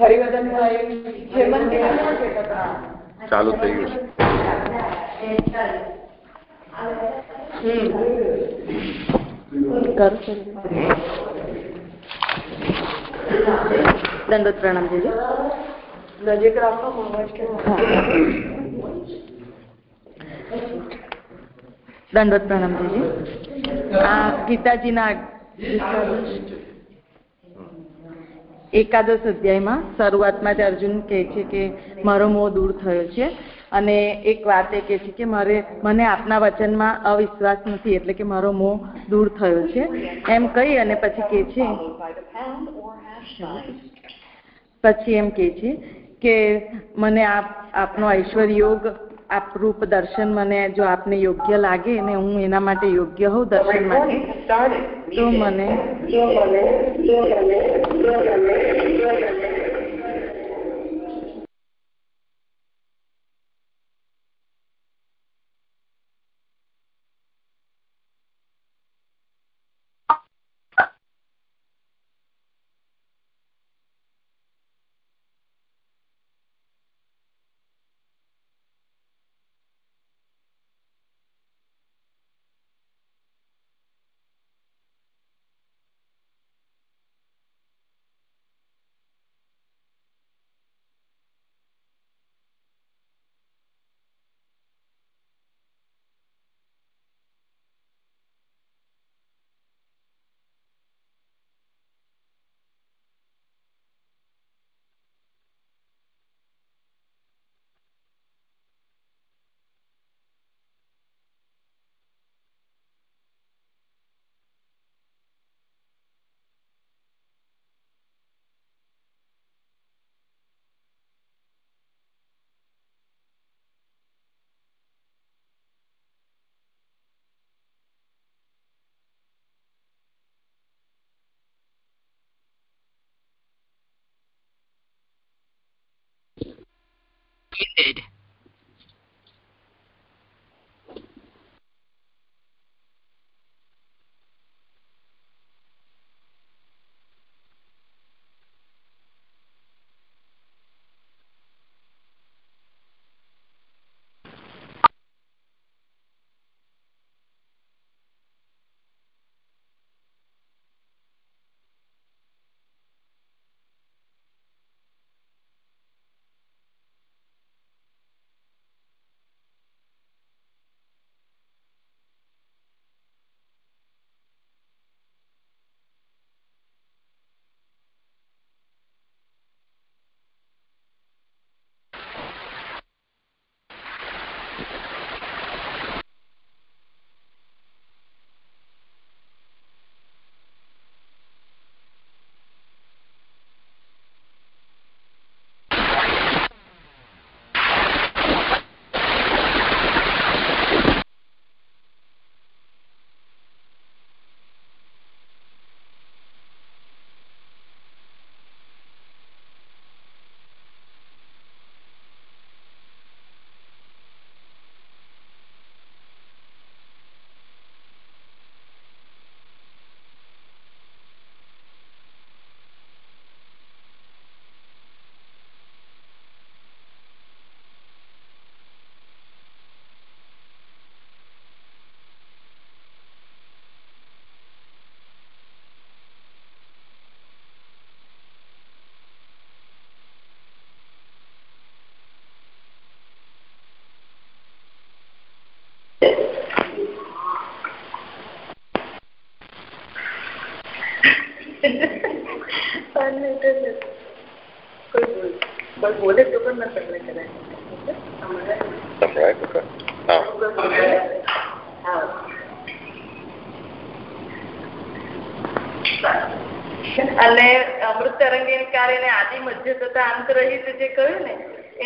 હરિવર્ધન હેમંત ચાલુ થઈ ગયું દંડોત પ્રણામ જીજી. નજીક રાખો દંડોત પ્રણામ જીજી. આ ગીતાજીના એકાદશ અધ્યાયમાં શરૂઆતમાં જ અર્જુન કહે છે કે મારો મોહ દૂર થયો છે. અને એક વાત એ કહે છે કે મારે, મને આપના વચનમાં અવિશ્વાસ નથી, એટલે કે મારો મોહ દૂર થયો છે. એમ કહી અને પછી કહે છે, પછી એમ કહે છે કે મને આપ, આપનો ઐશ્વર્ય યોગ આપ રૂપ દર્શન મને જો આપને યોગ્ય લાગે ને હું એના માટે યોગ્ય હોઉં દર્શન માટે તો મને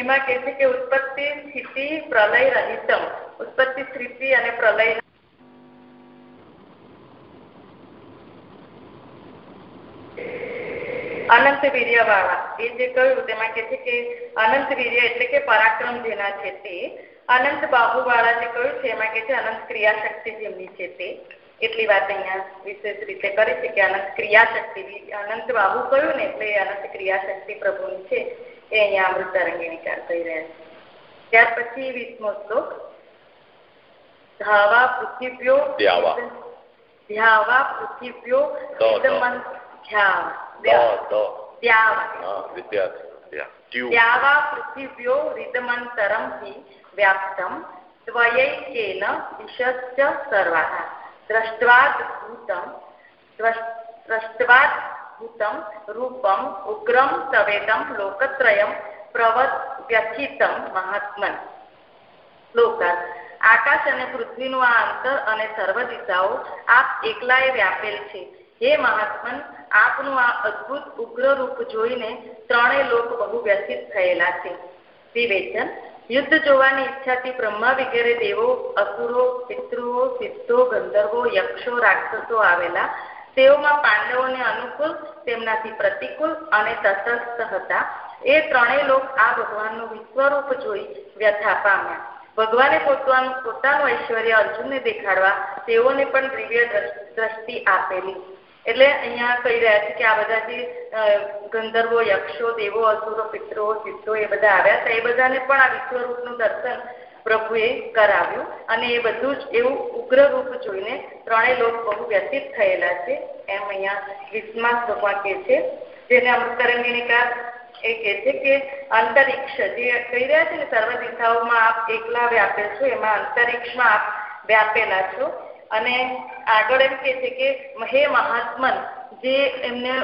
એમાં કે છે કે ઉત્પત્તિ સ્થિતિ પ્રલય અનંત વીર્ય વાળા એ જે કહ્યું તેમાં કે છે કે અનંત વીર્ય એટલે કે પરાક્રમ જેના છે તે. અનંત બાહુ વાળા જે કહ્યું છે એમાં કે છે અનંત ક્રિયા શક્તિ જેમની છે તે. એટલી વાત અહીંયા વિશેષ રીતે કરી છે કે અનંત ક્રિયાશક્તિ. અનંત બાહુ કહ્યું ને એટલે અનંત ક્રિયાશક્તિ પ્રભુની છે. એ અહીંયા અમૃત તરંગીની કાર થઈ રહ્યા છે ત્યાર પછી વીસમો શ્લોક ધાવા પૃથ્વીઓ ધ્યાવા પૃથ્વીઓ ત્યાવા પૃથ્વીઓ રીતમંતરમ વ્યાપ્તમ ત્વયૈકેન દિશશ્ચ સર્વા દ્રષ્ટવાદભૂતમ દ્રષ્ટવાદ द्रष्ट्वाद्भूतं रूपम् उग्रं तवेदं लोकत्रयं પ્રવવ્યથિતમ મહાત્મન શ્લોકાર્થ આકાશ અને પૃથ્વીનું આ અંતર અને સર્વ દિશાઓ આપ એકલાએ વ્યાપેલ છે હે મહાત્મન આપનું આ અદ્ભુત ઉગ્ર રૂપ જોઈને ત્રણેય લોક બહુ વ્યથિત થયેલા છે વિવેચન યુદ્ધ જોવાની ઈચ્છાથી બ્રહ્મા વગેરે દેવો અસુરો પિતૃઓ સિદ્ધો ગંધર્વો યક્ષો રાક્ષસો આવેલા પાંડવોને અનુકૂળ, તેમનાથી પ્રતિકૂળ અને તટસ્થ હતા. એ ત્રણેય લોક આ ભગવાનનું વિશ્વરૂપ જોઈ વ્યથા પામ્યા. ભગવાને પોતાનું પોતાનું ઐશ્વર્ય અર્જુનને દેખાડવા તેઓને પણ દિવ્ય દ્રષ્ટિ આપેલી. એટલે અહીંયા કહી રહ્યા છે કે આ બધા જે ગંધર્વો, યક્ષો, દેવો, અસુરો પિત્રો સિદ્ધો એ બધા આવ્યા હતા. એ બધાને પણ આ વિશ્વરૂપનું દર્શન પ્રભુએ કરાવ્યું અને એ બધું જ એવું ઉગ્ર રૂપ જોઈને ત્રણેય લોક બહુ વ્યતીત થયેલા છે. એમ અહીંયા વિસ્માસ ભગવાન કે છે. જેને અમૃતરંગિણીકાર એ કહે છે કે અંતરિક્ષ જે કહી રહ્યા છે ને સર્વ દિશાઓમાં આપ એકલા વ્યાપેલ છો, એમાં અંતરિક્ષમાં આપ વ્યાપેલા છો. અને આગળ એમ કે છે કે હે મહાત્મન, જે એમને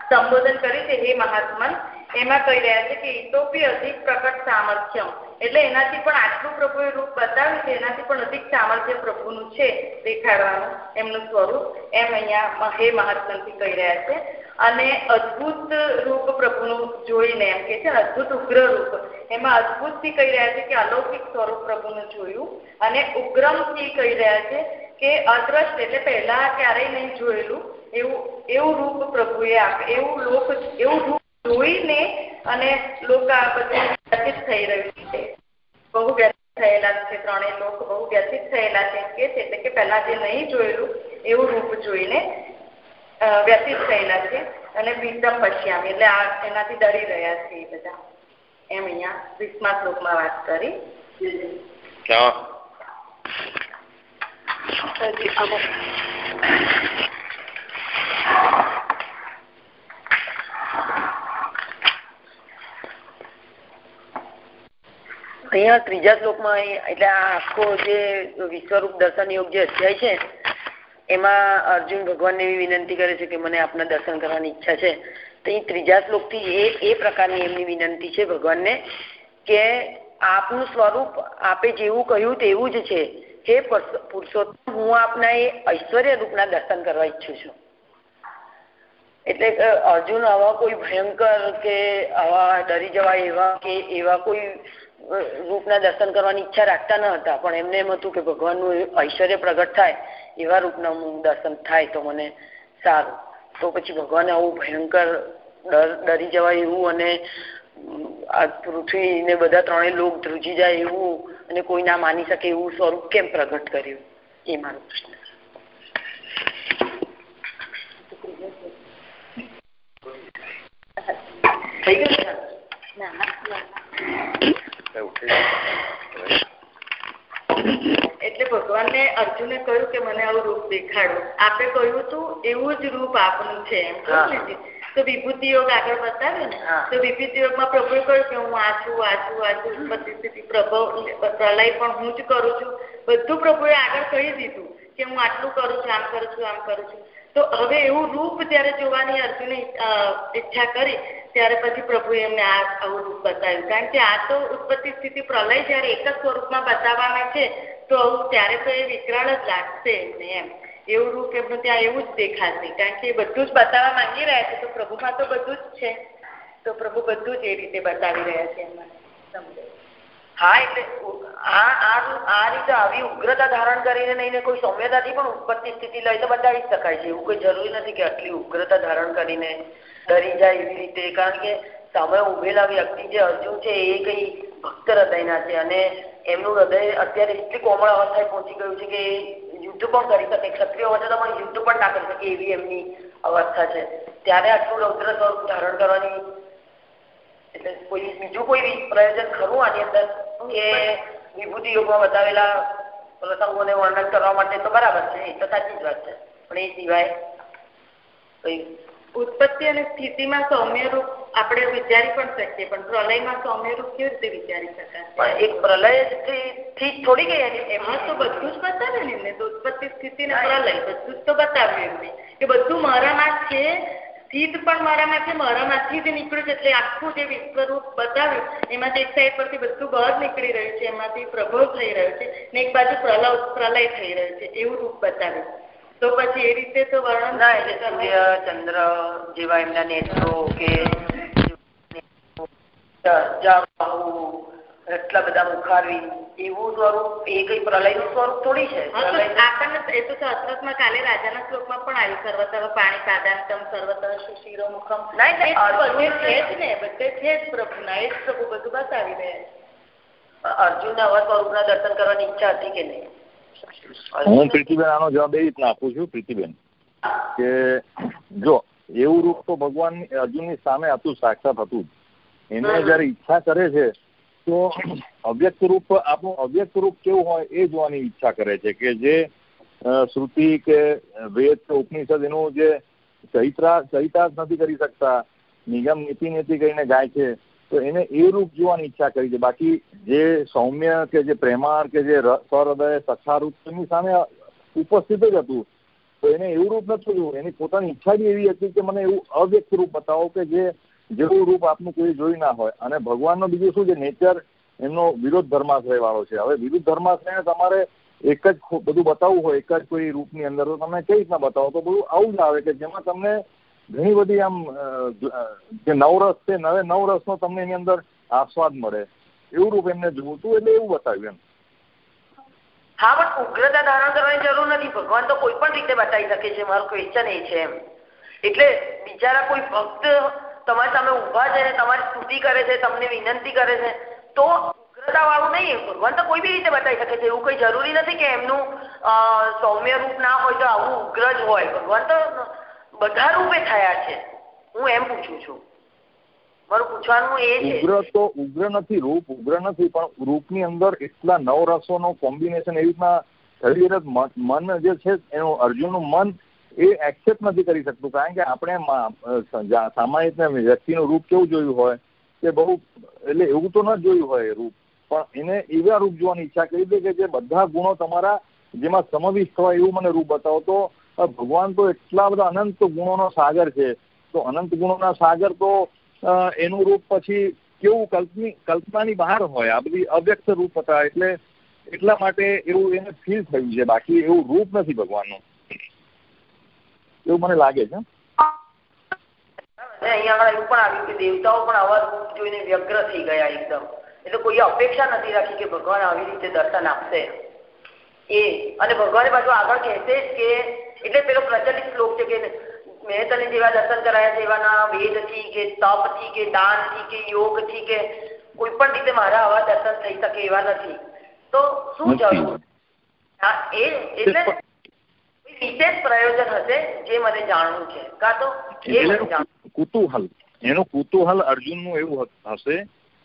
સંબોધન કર્યું છે, હે મહાત્મન, એમાં કહી રહ્યા છે કે ઇતોપી અધિક પ્રકટ સામર્થ્યમ. એટલે એનાથી પણ આટલું પ્રભુએ રૂપ બતાવ્યું છે, એનાથી પણ અધિક સામર્થ્ય પ્રભુનું છે દેખાડવાનું એમનું સ્વરૂપ, એમ અહીંયા હે મહાત્મનથી કહી રહ્યા છે. અને અદ્ભુત રૂપ પ્રભુનું જોઈને એમ કે છે અદ્ભુત ઉગ્ર રૂપ. એમાં અદ્ભુતથી કહી રહ્યા છે કે અલૌકિક સ્વરૂપ પ્રભુનું જોયું અને ઉગ્રમથી કહી રહ્યા છે કે અદ્રષ્ટ એટલે પહેલા ક્યારેય નહીં જોયેલું એવું એવું રૂપ પ્રભુએ આપ, એવું લોક, એવું રૂપ જોઈને અને લોક આ બધું વ્યથિત થઈ રહ્યું છે. બહુ વ્યથિત થયેલા છે ત્રણેય લોક બહુ વ્યથિત થયેલા છે કે છે એટલે કે પહેલા જે નહીં જોયેલું એવું રૂપ જોઈને વ્યતીત થયેલા છે અને ભીતમ પશ્યામી એટલે આ એનાથી ડરી રહ્યા છે એ બધા. એમ અહીંયા વીસમા શ્લોકમાં વાત કરી. અહીંયા ત્રીજા શ્લોકમાં એટલે આખો જે વિશ્વરૂપ દર્શન યોગ જે અધ્યાય છે, એમાં અર્જુન ભગવાનને એવી વિનંતી કરે છે કે મને આપના દર્શન કરવાની ઈચ્છા છે. તો એ ત્રીજા શ્લોકથી એ એ પ્રકારની એમની વિનંતી છે ભગવાનને કે આપનું સ્વરૂપ આપે જેવું કહ્યું તેવું જ છે. હે પુરુષોત્તમ, હું આપના એ ઐશ્વર્ય રૂપના દર્શન કરવા ઈચ્છું છું. એટલે અર્જુન આવા કોઈ ભયંકર કે આવા ડરી જવાય એવા કે એવા કોઈ રૂપના દર્શન કરવાની ઈચ્છા રાખતા ન હતા પણ એમને એમ હતું કે ભગવાનનું ઐશ્વર્ય પ્રગટ થાય એવા રૂપના દર્શન થાય તો મને સારું. તો પછી ભગવાન આવું ભયંકર ડર ડરી જવાય એવું અને આ પૃથ્વી ને બધા ત્રણેય લોક ધ્રુજી જાય એવું અને કોઈ ના માની શકે એવું સ્વરૂપ કેમ પ્રગટ કર્યું? એ મારો પ્રશ્ન થઈ ગયું એટલે ભગવાનને અર્જુને કહ્યું કે મને આવું રૂપ દેખાડો. આપે કહ્યું હતું એવું જ રૂપ આપનું છે એમ. તો વિભૂતિ યોગ આગળ બતાવ્યો ને? તો વિભૂતિ યોગમાં પ્રભુએ કહ્યું કે હું આ છું આ છું આ છું. ઉત્પત્તિ સ્થિતિ પ્રભવ પ્રલય પણ હું જ કરું છું. બધું પ્રભુએ આગળ કહી દીધું કે હું આટલું કરું છું આમ કરું છું આમ કરું છું. તો હવે એવું રૂપ જ્યારે જોવાની અર્જુને ઈચ્છા કરી ત્યારે પછી પ્રભુએ એમને આ આવું રૂપ બતાવ્યું. કારણ કે આ તો ઉત્પત્તિ સ્થિતિ પ્રલય જ્યારે એક જ સ્વરૂપમાં બતાવવાના છે, તો ત્યારે તો એ વિકરાળ જ લાગશે એમને એમ. એવું રૂપ એમનું ત્યાં એવું જ દેખાશે. કારણ કે એ બધું જ બતાવવા માંગી રહ્યા છે, તો પ્રભુમાં તો બધું જ છે. તો પ્રભુ બધું જ એ રીતે બતાવી રહ્યા છે એમાં સમજો હા, એટલે આ આ રીતે આવી ઉગ્રતા ધારણ કરીને નહીં કોઈ સૌમ્યતાથી પણ ઉત્પત્તિ સ્થિતિ લઈ તો બતાવી શકાય છે. એવું કોઈ જરૂરી નથી કે આટલી ઉગ્રતા ધારણ કરીને ડરી જાય એવી રીતે. કારણ કે સામે ઉભેલા વ્યક્તિ જે અર્જુન છે એ કઈ ભક્ત હૃદયના છે અને એમનું હૃદય અત્યારે એટલી કોમળ અવસ્થાએ પહોંચી ગયું છે કે યુદ્ધ પણ કરી શકે, ક્ષત્રિય વચ્ચે તો પણ યુદ્ધ પણ ના કરી શકે એવી એમની અવસ્થા છે. ત્યારે આટલું રૌદ્ર સ્વરૂપ ધારણ કરવાની એટલે કોઈ બીજું કોઈ પ્રયોજન ખરું આની અંદર? કે વિભૂતિ યોગમાં બતાવેલા પ્રસંગોને વર્ણન કરવા માટે તો બરાબર છે, એ તો સાચી જ વાત છે. પણ એ સિવાય કઈ ઉત્પત્તિ અને સ્થિતિમાં સૌમ્ય રૂપ આપણે વિચારી પણ શકીએ પણ પ્રલયમાં સૌમ્ય રૂપ કેવી રીતે વિચારી શકાય? પણ એક પ્રલયથી થોડી ગઈ એની એમાં તો બધું જ બતાવે ને એમને. ઉત્પત્તિ સ્થિતિ ને પ્રલય બધું જ તો બતાવ્યું એમને. કે બધું મારામાં છે સ્થિત પણ મારામાં છે મારામાંથી જ નીકળ્યું છે. એટલે આખું જે વિશ્વરૂપ બતાવ્યું એમાંથી એક સાઈડ પરથી બધું બહાર નીકળી રહ્યું છે. એમાંથી પ્રભવ થઈ રહ્યો છે ને એક બાજુ પ્રલય પ્રલય થઈ રહ્યો છે. એવું રૂપ બતાવ્યું તો પછી એ રીતે તો વર્ણન ના એટલે સૂર્ય ચંદ્ર જેવા એમના નેત્રો કે એટલા બધા મુખારવી એવું સ્વરૂપ એ કઈ પ્રલયનું સ્વરૂપ થોડી છે? આપણને એ તો કાલે રાજાના શ્લોકમાં પણ આવ્યું સર્વતઃ પાણી પાદાંતમ સર્વતઃ સુશીરો મુખમ છે જ ને બધે છે જ પ્રભુના એ જ પ્રભુ બધું બતાવી રહ્યા અર્જુન અવર સ્વરૂપ ના દર્શન કરવાની ઈચ્છા હતી કે નહીં? હું પ્રીતિબેન આનો જવાબ એ રીતના આપું છું પ્રીતિબેન કે જો એવું રૂપ તો ભગવાન અર્જુનની સામે હતું સાક્ષાત હતું એને જયારે ઈચ્છા કરે છે તો અવ્યક્ત રૂપ આપણું અવ્યક્ત રૂપ કેવું હોય એ જોવાની ઈચ્છા કરે છે કે જે શ્રુતિ કે વેદ કે ઉપનિષદ એનું જે ચરિત્રા ચરિતાર્થ નથી કરી શકતા નિગમ નીતિ નીતિ કરીને ગાય છે તો એને એ રૂપ જોવાની ઈચ્છા કરી છે. બાકી જે સૌમ્ય કે જે પ્રેમાળ કે જે સહૃદય સખા રૂપ એની સામે ઉપસ્થિત જ હતું. તો એને એવું રૂપ નથી જોયું. એની પોતાની ઈચ્છા બી એવી હતી કે મને એવું અવ્યક્ત રૂપ બતાવો કે જે જેવું રૂપ આપનું કોઈ જોઈ ના હોય. અને ભગવાનનો બીજું શું છે? નેચર એમનો વિરોધ ધર્માશ્રય વાળો છે. હવે વિરુદ્ધ ધર્માશ્રયને તમારે એક જ બધું બતાવવું હોય, એક જ કોઈ રૂપની અંદર. તો તમે કઈ રીતના બતાવો? તો બધું આવું જ આવે કે જેમાં તમને ઘણી બધી આમ જે નવરસ છે, નવે, નવરસનો તમને એની અંદર આસ્વાદ મળે. એવું રૂપ એમને જોતું એટલે એવું બતાવ્યું એમ. હા, પણ ઉગ્રતા ધારણ કરવાની જરૂર નથી. ભગવાન તો કોઈ પણ રીતે બતાવી શકે છે. મારું ક્વેશ્ચન એ છે એમ. એટલે બિચારા કોઈ ભક્ત તમારી સામે ઊભા છે તમારી સ્તુતિ કરે છે, તમને વિનંતી કરે છે, તો ઉગ્રતા વાળું નહીં ભગવાન તો કોઈ બી રીતે બતાવી શકે છે. એવું કઈ જરૂરી નથી કે એમનું સૌમ્ય રૂપ ના હોય તો આવું ઉગ્ર જ હોય. ભગવાન તો બધા રૂપે થયા છે. હું એમ પૂછું છું. મારું પૂછવાનું એ છે. ઉગ્ર તો ઉગ્ર નથી, રૂપ ઉગ્ર નથી, પણ રૂપની અંદર એટલા નવરસોનો કોમ્બિનેશન એવી રીતના શરીર મન જે છે એનું, અર્જુનનું મન એ એક્સેપ્ટ નથી કરી શકતું. કારણ કે આપણે સામાન્ય વ્યક્તિનું રૂપ કેવું જોયું હોય કે બહુ, એટલે એવું તો ન જોયું હોય રૂપ. પણ એને એવા રૂપ જોવાની ઈચ્છા કરી દે કે જે બધા ગુણો તમારા જેમાં સમાવિષ્ટ હોય એવું મને રૂપ બતાવો તો ભગવાન તો એટલા બધા અનંત ગુણોનો સાગર છે. તો અનંત ગુણોના સાગર તો એનું રૂપ પછી કેવું કલ્પની, કલ્પનાની બહાર હોય. આ બધી અવ્યક્ત રૂપ હતા એટલે એટલા માટે એવું એને ફીલ થયું છે. બાકી એવું રૂપ નથી ભગવાનનું. એવું મને લાગે છે. અહીંયા એવું પણ આવ્યું કે દેવતાઓ પણ આવા જોઈને વ્યગ્ર થઈ ગયા એકદમ. એટલે કોઈ અપેક્ષા નથી રાખી કે ભગવાન આવી રીતે દર્શન આપશે. એ. અને ભગવાન પાછું આગળ કહેશે કે એટલે પેલો પ્રચલિત શ્લોક છે કે મેં તને જેવા દર્શન કરાયા છે એવાના વેદથી કે તપથી કે દાનથી કે યોગથી કે કોઈ પણ રીતે મારા આવા દર્શન થઈ શકે એવા નથી. તો શું જરૂર? હા એ એટલે વિશેષ પ્રયોજન હશે જે મને જાણવું છે. કા તો એ કુતૂહલ. એનું કુતૂહલ અર્જુનનું એવું હશે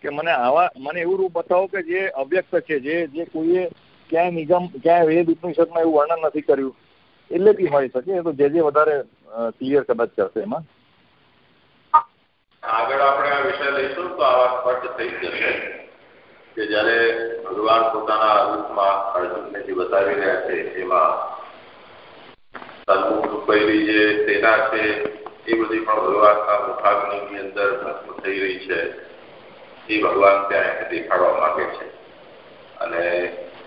કે મને આવા મને એવું રૂપ બતાવો કે જે અવ્યક્ત છે જે જે કોઈએ ક્યાંય નિગમ, ક્યાંય વેદ ઉપનિષદમાં એવું વર્ણન નથી કર્યું. એટલે બી હોઈ શકે. એ તો જે જે વધારે ક્લિયર કદાચ કરશે એમાં. આગળ આપણે આ વિષય લઈશું તો આ વાત સ્પષ્ટ થઈ જશે કે જ્યારે ભગવાન પોતાના રૂપમાં અર્જુનને જે બતાવી રહ્યા છે, એમાં સન્મુખ રૂપેલી જે સેના છે, એ બધી પણ ભગવાનના મુખાગ્નિની અંદર ભસ્મ થઈ રહી છે. એ ભગવાન ત્યાં દેખાડવા માંગે છે. અને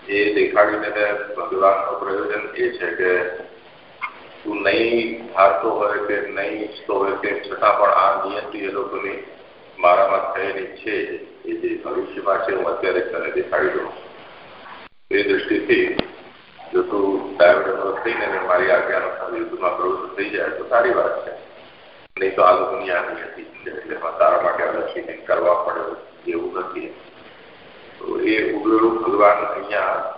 એ દેખાડીને ભગવાનનું પ્રયોજન એ છે કે તું નહીં હારતો હોય કે નહીં ઈચ્છતો હોય કે છતાં પણ આ નિયતિ એ લોકોની મારામાં થયેલી છે એ જે ભવિષ્યમાં છે હું અત્યારે તને દેખાડી દઉં એ દૃષ્ટિથી જો તું ડાયોડનો થઈને મારી આજ્ઞાનુસાર યુદ્ધમાં પ્રવૃત્ત થઈ જાય તો સારી વાત છે. નહીં તો આ લોકોની આ નિયતિ એટલે તારા માટે અલગથી કરવા પડે એવું નથી. તો એ ઉગ્રરૂપ ભગવાન અહીંયા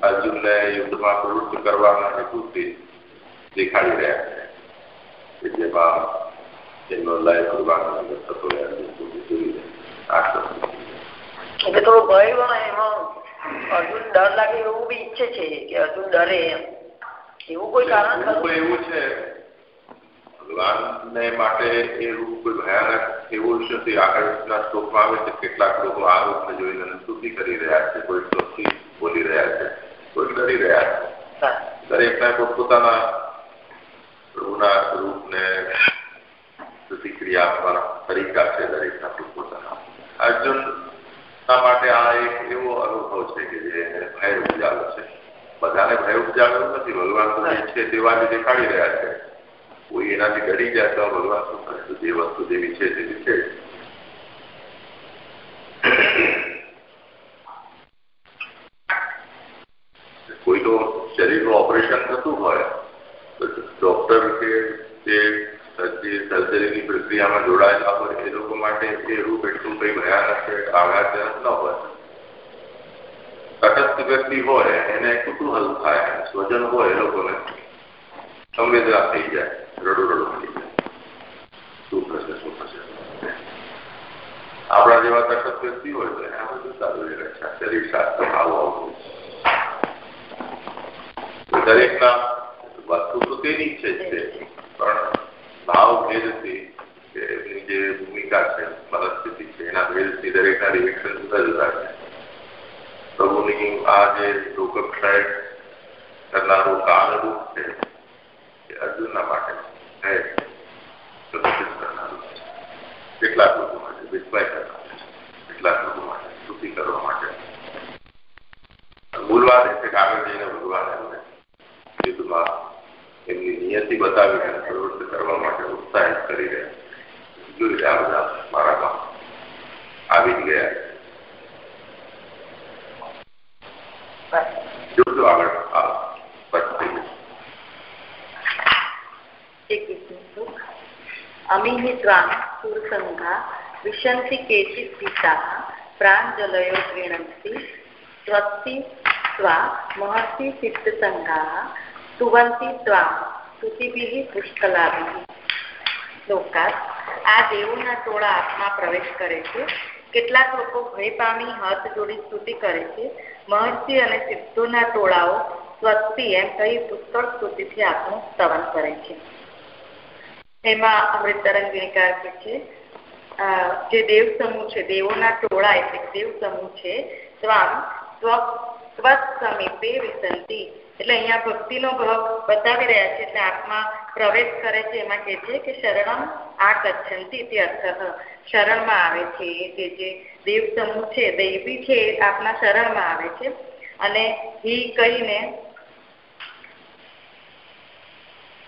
અર્જુનને યુદ્ધમાં પ્રવૃત્ત કરવાના હેતુથી દેખાડી રહ્યા છે કે જેમાં એમનો લય ભગવાન થતો એટલે થોડો ભય એમાં. અર્જુન ડર લાગે એવું બી ઈચ્છે છે કે અર્જુન ડરે એમ. એવું કોઈ કારણ એવું છે. ભગવાનને માટે એ રૂપ કોઈ ભયાનક એવું નથી આગળના શ્લોકમાં આવે છે. કેટલાક લોકો આ રૂપને જોઈને સ્તુતિ કરી રહ્યા છે. કોઈ સ્તુતિ બોલી રહ્યા છે. કોઈ ડરી રહ્યા છે. દરેકના પોતપોતાના પ્રભુના રૂપને પ્રતિક્રિયા આપવાના તરીકા છે દરેકના પોતપોતાના. અર્જુન માટે આ એક એવો અનુભવ છે કે જે ભય ઉપજાવે છે. બધાને ભય ઉપજાવેલું નથી. ભગવાન તો જે છે તેવા દેખાડી રહ્યા છે. કોઈ એનાથી ડરી જાય તો ભગવાન શું કરે તો જે વસ્તુ જેવી છે તેવી છે કોઈ તો શરીરનું ઓપરેશન થતું હોય તો ડોક્ટર કે જે સર્જરીની પ્રક્રિયામાં જોડાયેલા હોય એ લોકો માટે એ રૂપ એટલું કઈ ભયાનક કે આઘાતજનક ન હોય તટસ્થ વ્યક્તિ હોય એને કુતૂહલ થાય સ્વજન હોય એ લોકોને સંવેદના થઈ જાય રડું રડું થઈ જાય શું થશે શું થશે આપણા જેવા તટસ્થ વ્યક્તિ હોય તો એને બધું સારું રક્ષા શરીર શાસ્ત્ર આવું આવું દરેકના વસ્તુ તો તેની છે જ છે પણ ભાવ ભેદથી કે એમની જે ભૂમિકા છે મનસ્થિતિ છે એના ભેદથી દરેકના રિએક્શન જુદા જુદા છે પ્રભુની આ જે લોકક્ષય કરનારું કાળરૂપ છે એ અર્જુનના માટે છે. પ્રદર્શિત કરનારું છે. કેટલાક લોકો માટે વિસ્મય કરનારું છે. કેટલાક લોકો માટે સ્તુતિ કરવા માટે. મૂળ વાત એ છે કે આગળ જઈને ભગવાન એમને યુદ્ધમાં એમની નિયતિ બતાવીને પ્રવૃત્ત કરવા માટે ઉત્સાહિત કરી રહ્યા જોઈ રહ્યા બધા મારામાં આવી જ ગયા. જોજો આગળ અમીહ ત્વામ સુરસંઘા વિશંતિ કેચિત પિતા પ્રાંજલયો ગૃણંતિ સ્વસ્તિ સ્વા મહર્ષિ સિદ્ધસંઘા સુવંતી ત્વામ સ્તુતિભિ પુષ્કલાભિ લોકાત આ દેવોના ટોળા આત્મા પ્રવેશ કરે છે કેટલાક લોકો ભય પામી હાથ જોડી સ્તુતિ કરે છે. મહર્ષિ અને સિદ્ધોના ટોળાઓ સ્વસ્તિ એમ કહી પુષ્કળ સ્તુતિથી આપનું સ્તવન કરે છે. એમાં અમૃત તરંગીણીકાર કે છે. જે દેવ સમૂહ છે, દેવોના ટોળા એટલે દેવ સમૂહ છે સ્વામ સ્વ સમીપે વિસંતિ એટલે અહીંયા ભક્તિનો ભાવ બતાવી રહ્યા છે, એટલે આત્મા પ્રવેશ કરે છે, એમાં કે છે કે શરણમ આ ગચ્છંતી તે અર્થ શરણમાં આવે છે કે જે દેવ સમૂહ છે, દૈવી છે, એ આપના શરણમાં આવે છે. અને હિ કહીને,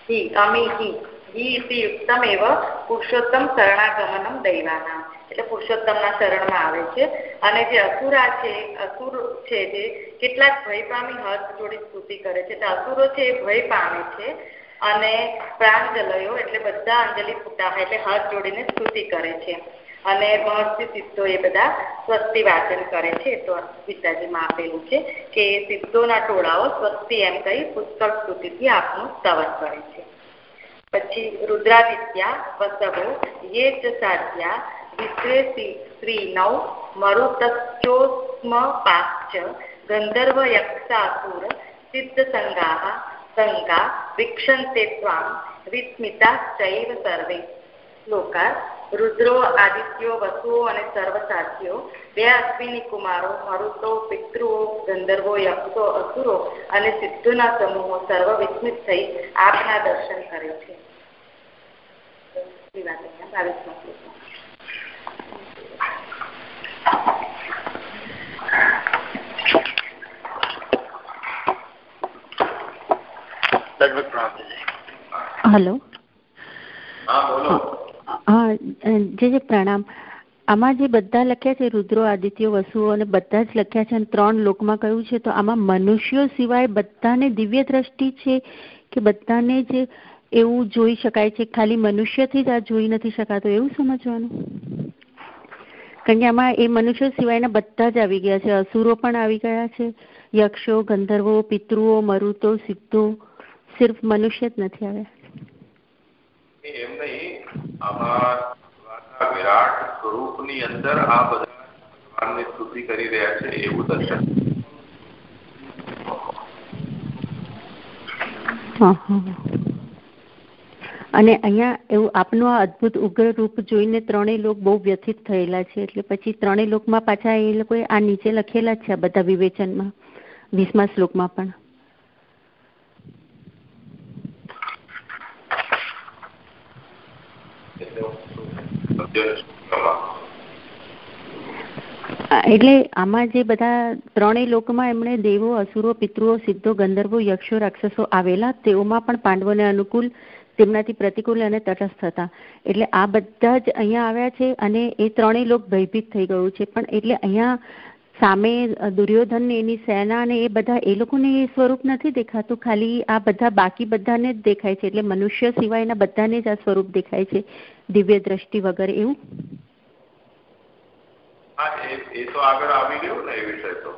હી, અમી, હિ. ઇતિ યુક્તમ એવ પુરુષોત્તમ શરણાગમનમ દૈવાના એટલે પુરુષોત્તમના શરણમાં આવે છે અને જે અસુરા છે, અસુર છે જે કેટલાક ભય પામી હસ્ત જોડી સ્તુતિ કરે છે. તો અસુરો છે એ ભય પામે છે અને પ્રાંજલયો એટલે બધા અંજલિ ફૂટા એટલે હાથ જોડીને સ્તુતિ કરે છે. અને મહર્ષિ સિદ્ધો એ બધા સ્વસ્તિ વાચન કરે છે. તો ગીતાજીમાં આપેલું છે કે સિદ્ધોના ટોળાઓ સ્વસ્તિ એમ કહી પુષ્કળ સ્તુતિથી આપનું સ્તવન કરે છે. પછી રુદ્રાદિત્યા વસવો યે ચ સાધ્યા વિશ્વે શ્રી નવ મરુતચ્યોસ્મ પાશ્ચ ગંધર્વ યક્ષાસુર સિદ્ધ સંગાહ સંગા વિક્ષંતે ત્વામ વિસ્મિતાશ્ચૈવ સર્વે શ્લોકાર રુદ્રો આદિત્યો વસુઓ અને સર્વસાધ્યો બે અશ્વિની કુમારો મરુતો પિતૃઓ ગંધર્વો યક્ષો અસુરો અને સિદ્ધોના સમૂહો સર્વ વિસ્મિત થઈ આપના દર્શન કરે છે. હેલો હા હલો. હા જે જે પ્રણામ. આમાં જે બધા લખ્યા છે, રુદ્રો, આદિત્ય, વસુઓ અને બધા જ લખ્યા છે અને ત્રણ લોકમાં કહ્યું છે, તો આમાં મનુષ્યો સિવાય બધાને દિવ્ય દ્રષ્ટિ છે કે બધાને જ એવું જોઈ શકાય છે, ખાલી મનુષ્યથી જ આ જોઈ નથી શકાતું, એવું સમજવાનું? કારણ કે આમાં એ મનુષ્યો સિવાયના બધા જ આવી ગયા છે, અસુરો પણ આવી ગયા છે, યક્ષો, ગંધર્વો, પિતૃઓ, મરુતો, સિદ્ધો, સિર્ફ મનુષ્ય જ નથી આવ્યા. એમ નહીં આમાં વિરાટ સ્વરૂપની અંદર આ બધા ભગવાનની સ્તુતિ કરી રહ્યા છે, એવું દર્શન અને અહીંયા એવું આપનું આ અદભુત ઉગ્ર રૂપ જોઈને ત્રણેય લોક બહુ વ્યથિત થયેલા છે, એટલે પછી ત્રણેય લોકમાં પાછા એ લોકોએ આ નીચે લખેલા છે આ બધા વિવેચનમાં, વીસમા પણ. એટલે આમાં જે બધા ત્રણેય લોકમાં એમણે દેવો, અસુરો, પિતૃઓ, સિદ્ધો, ગંધર્વો, યક્ષો, રાક્ષસો આવેલા, તેઓમાં પણ પાંડવોને અનુકૂળ તેમનાથી પ્રતિકૂળ અને તટસ્થ હતા. એટલે આ બધા જ અહીંયા આવ્યા છે અને એ ત્રણેય લોક ભયભીત થઈ ગયું છે. પણ એટલે અહીંયા સામે દુર્યોધન એની સેના ને એ બધા એ લોકોને એ સ્વરૂપ નથી દેખાતું. ખાલી આ બધા બાકી બધાને જ દેખાય છે. એટલે મનુષ્ય સિવાયના બધાને જ આ સ્વરૂપ દેખાય છે. દિવ્ય દ્રષ્ટિ વગર એવું? એ તો આગળ આવી ગયું ને એ વિષય તો.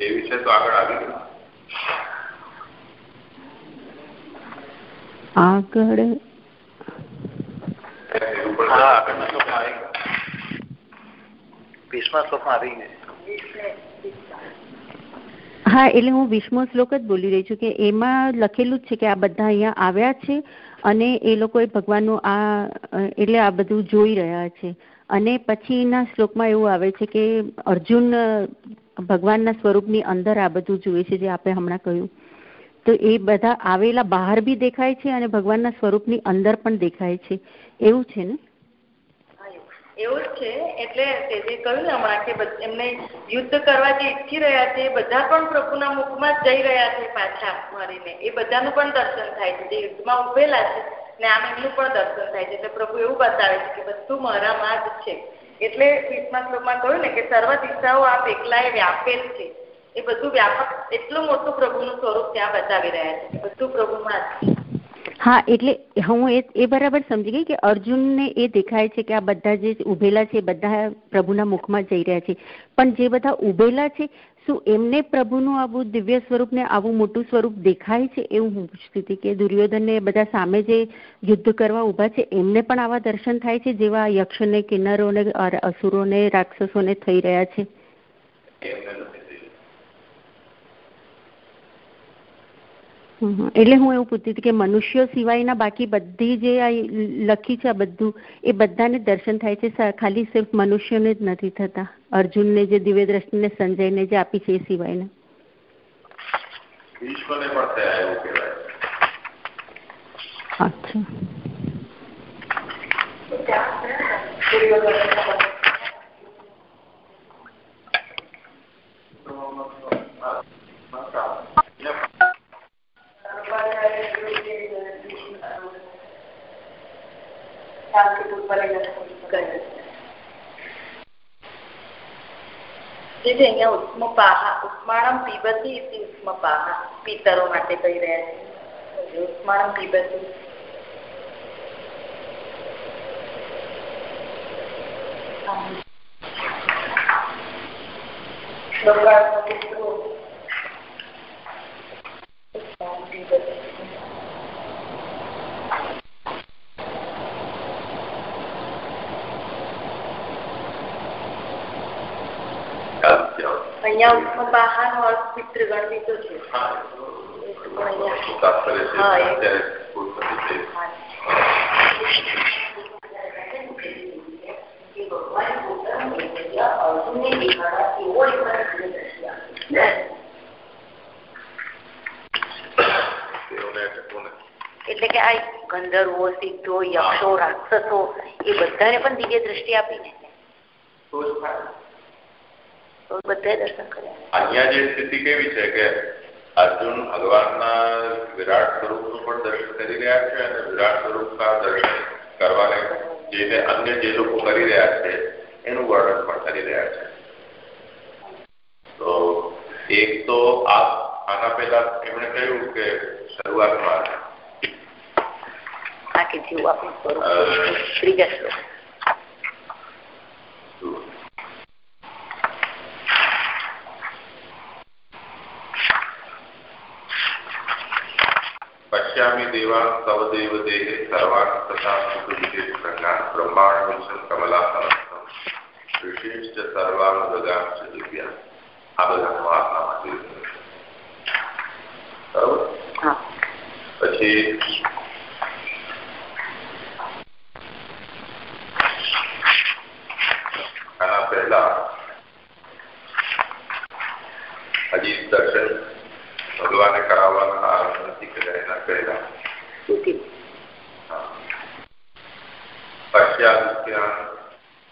એ વિષય તો આગળ આવી ગયો. આગળ હા, એટલે હું વીસમો શ્લોક જ બોલી રહી છું કે એમાં લખેલું જ છે કે આ બધા અહીંયા આવ્યા છે અને એ લોકોએ ભગવાનનું આ એટલે આ બધું જોઈ રહ્યા છે. અને પછીના શ્લોકમાં એવું આવે છે કે અર્જુન ભગવાનના સ્વરૂપની અંદર આ બધું જુએ છે જે આપણે હમણાં કહ્યું. તો એ બધા આવેલા બહાર બી દેખાય છે અને ભગવાનના સ્વરૂપની અંદર પણ દેખાય છે. એવું છે ને? એવું જ છે, એટલે તે જે કહ્યું હમણાં કે એમને યુદ્ધ કરવા જે ઈચ્છી રહ્યા છે, એ બધા પણ પ્રભુના મુખમાં જઈ રહ્યા છે પાછા મરીને. એ બધાનું પણ દર્શન થાય છે, જે યુદ્ધમાં ઉભેલા છે, ને આમ એમનું પણ દર્શન થાય છે. પ્રભુ એવું બતાવે છે કે બધું મારામાં જ છે. એટલે વીસમા કહ્યું ને કે સર્વ દિશાઓ આપ એકલાએ વ્યાપેલ છે. એ બધું વ્યાપક, એટલું મોટું પ્રભુનું સ્વરૂપ ત્યાં બતાવી રહ્યા છે. બધું પ્રભુમાં જ હા, એટલે હું એ એ બરાબર સમજી ગઈ કે અર્જુનને એ દેખાય છે કે આ બધા જે ઉભેલા છે બધા પ્રભુના મુખમાં જઈ રહ્યા છે. પણ જે બધા ઉભેલા છે, શું એમને પ્રભુનું આવું દિવ્ય સ્વરૂપને આવું મોટું સ્વરૂપ દેખાય છે એવું હું પૂછતી હતી કે દુર્યોધનને બધા સામે જે યુદ્ધ કરવા ઊભા છે, એમને પણ આવા દર્શન થાય છે જેવા યક્ષને, કિન્નરોને અસુરોને રાક્ષસોને થઈ રહ્યા છે? એટલે હું એવું પૂછતી હતી કે મનુષ્યો સિવાયના બાકી બધી જે લખી છે આ બધું એ બધાને દર્શન થાય છે ખાલી સિર્ફ મનુષ્યોને જ નથી થતા. અર્જુનને જે દિવ્ય દ્રષ્ટિને સંજયને જે આપી છે એ સિવાયના. અચ્છા. અહીંયા ઉષ્મપાહા ઉષ્માણમ પીબતી ઇતિ ઉષ્મપાહા પિતરો માટે કહી રહ્યા છે. ઉષ્માણમ પીબતી અહીંયા ઉષ્મપાહાનો અર્થ પિતૃગણ દીધો છે. એટલે કે આ ગંધર્વો સિદ્ધો યક્ષો રાક્ષસો એ બધાને પણ દિવ્ય દ્રષ્ટિ આપીને. અહીંયા જે સ્થિતિ કેવી છે કે અર્જુન ભગવાનના વિરાટ સ્વરૂપનું પણ દર્શન કરી રહ્યા છે અને વિરાટ સ્વરૂપના દર્શન કરવાને જેને અન્ય જે લોકો કરી રહ્યા છે એનું વર્ણન પણ કરી રહ્યા છે. તો એક તો આ આના પહેલા એમણે કહ્યું કે શરૂઆતમાં ત્રીજા શ્લોક. પશ્યામી દેવા તવ દેવ દેહે સર્વાન તથા સુખ વિશેષ સંજ્ઞાન બ્રહ્માંડ વિષમ કમલાસનમ વિશેષ સર્વાન જગાંશ દિવ્યા આ બધાનું આત્મામાં બરાબર પછી આના પહેલા હજી દર્શન ભગવાને કરાવવાના આરંભ નથી કર્યા એના પહેલા પશ્ચાદુત્યાન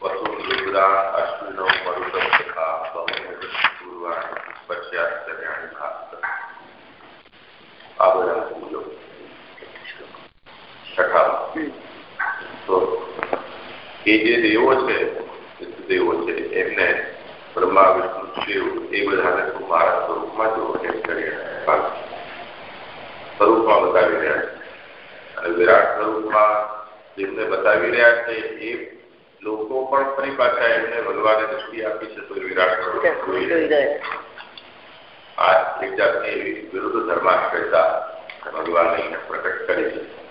વસુરુદ્રા અશ્વિનો મરુદમ તથા પૂર્વાણ પશ્ચાત્ચર્યાણી ભાસ્કર આ બધા પૂજો છઠ્ઠા તો એ જે દેવો છે દેવો છે. એમને બ્રહ્મા વિષ્ણુ શિવ એ બધાને તું મારા સ્વરૂપમાં જો એમ કરી સ્વરૂપમાં બતાવી રહ્યા છે. અને વિરાટ સ્વરૂપમાં જેમને બતાવી રહ્યા છે એ લોકો પણ ફરી પાછા એમને ભગવાને દૃષ્ટિ આપી છે તો વિરાટ સ્વરૂપ આ એક જાતની વિરુદ્ધ ધર્માશ્રયતા ભગવાને પ્રકટ કરી છે.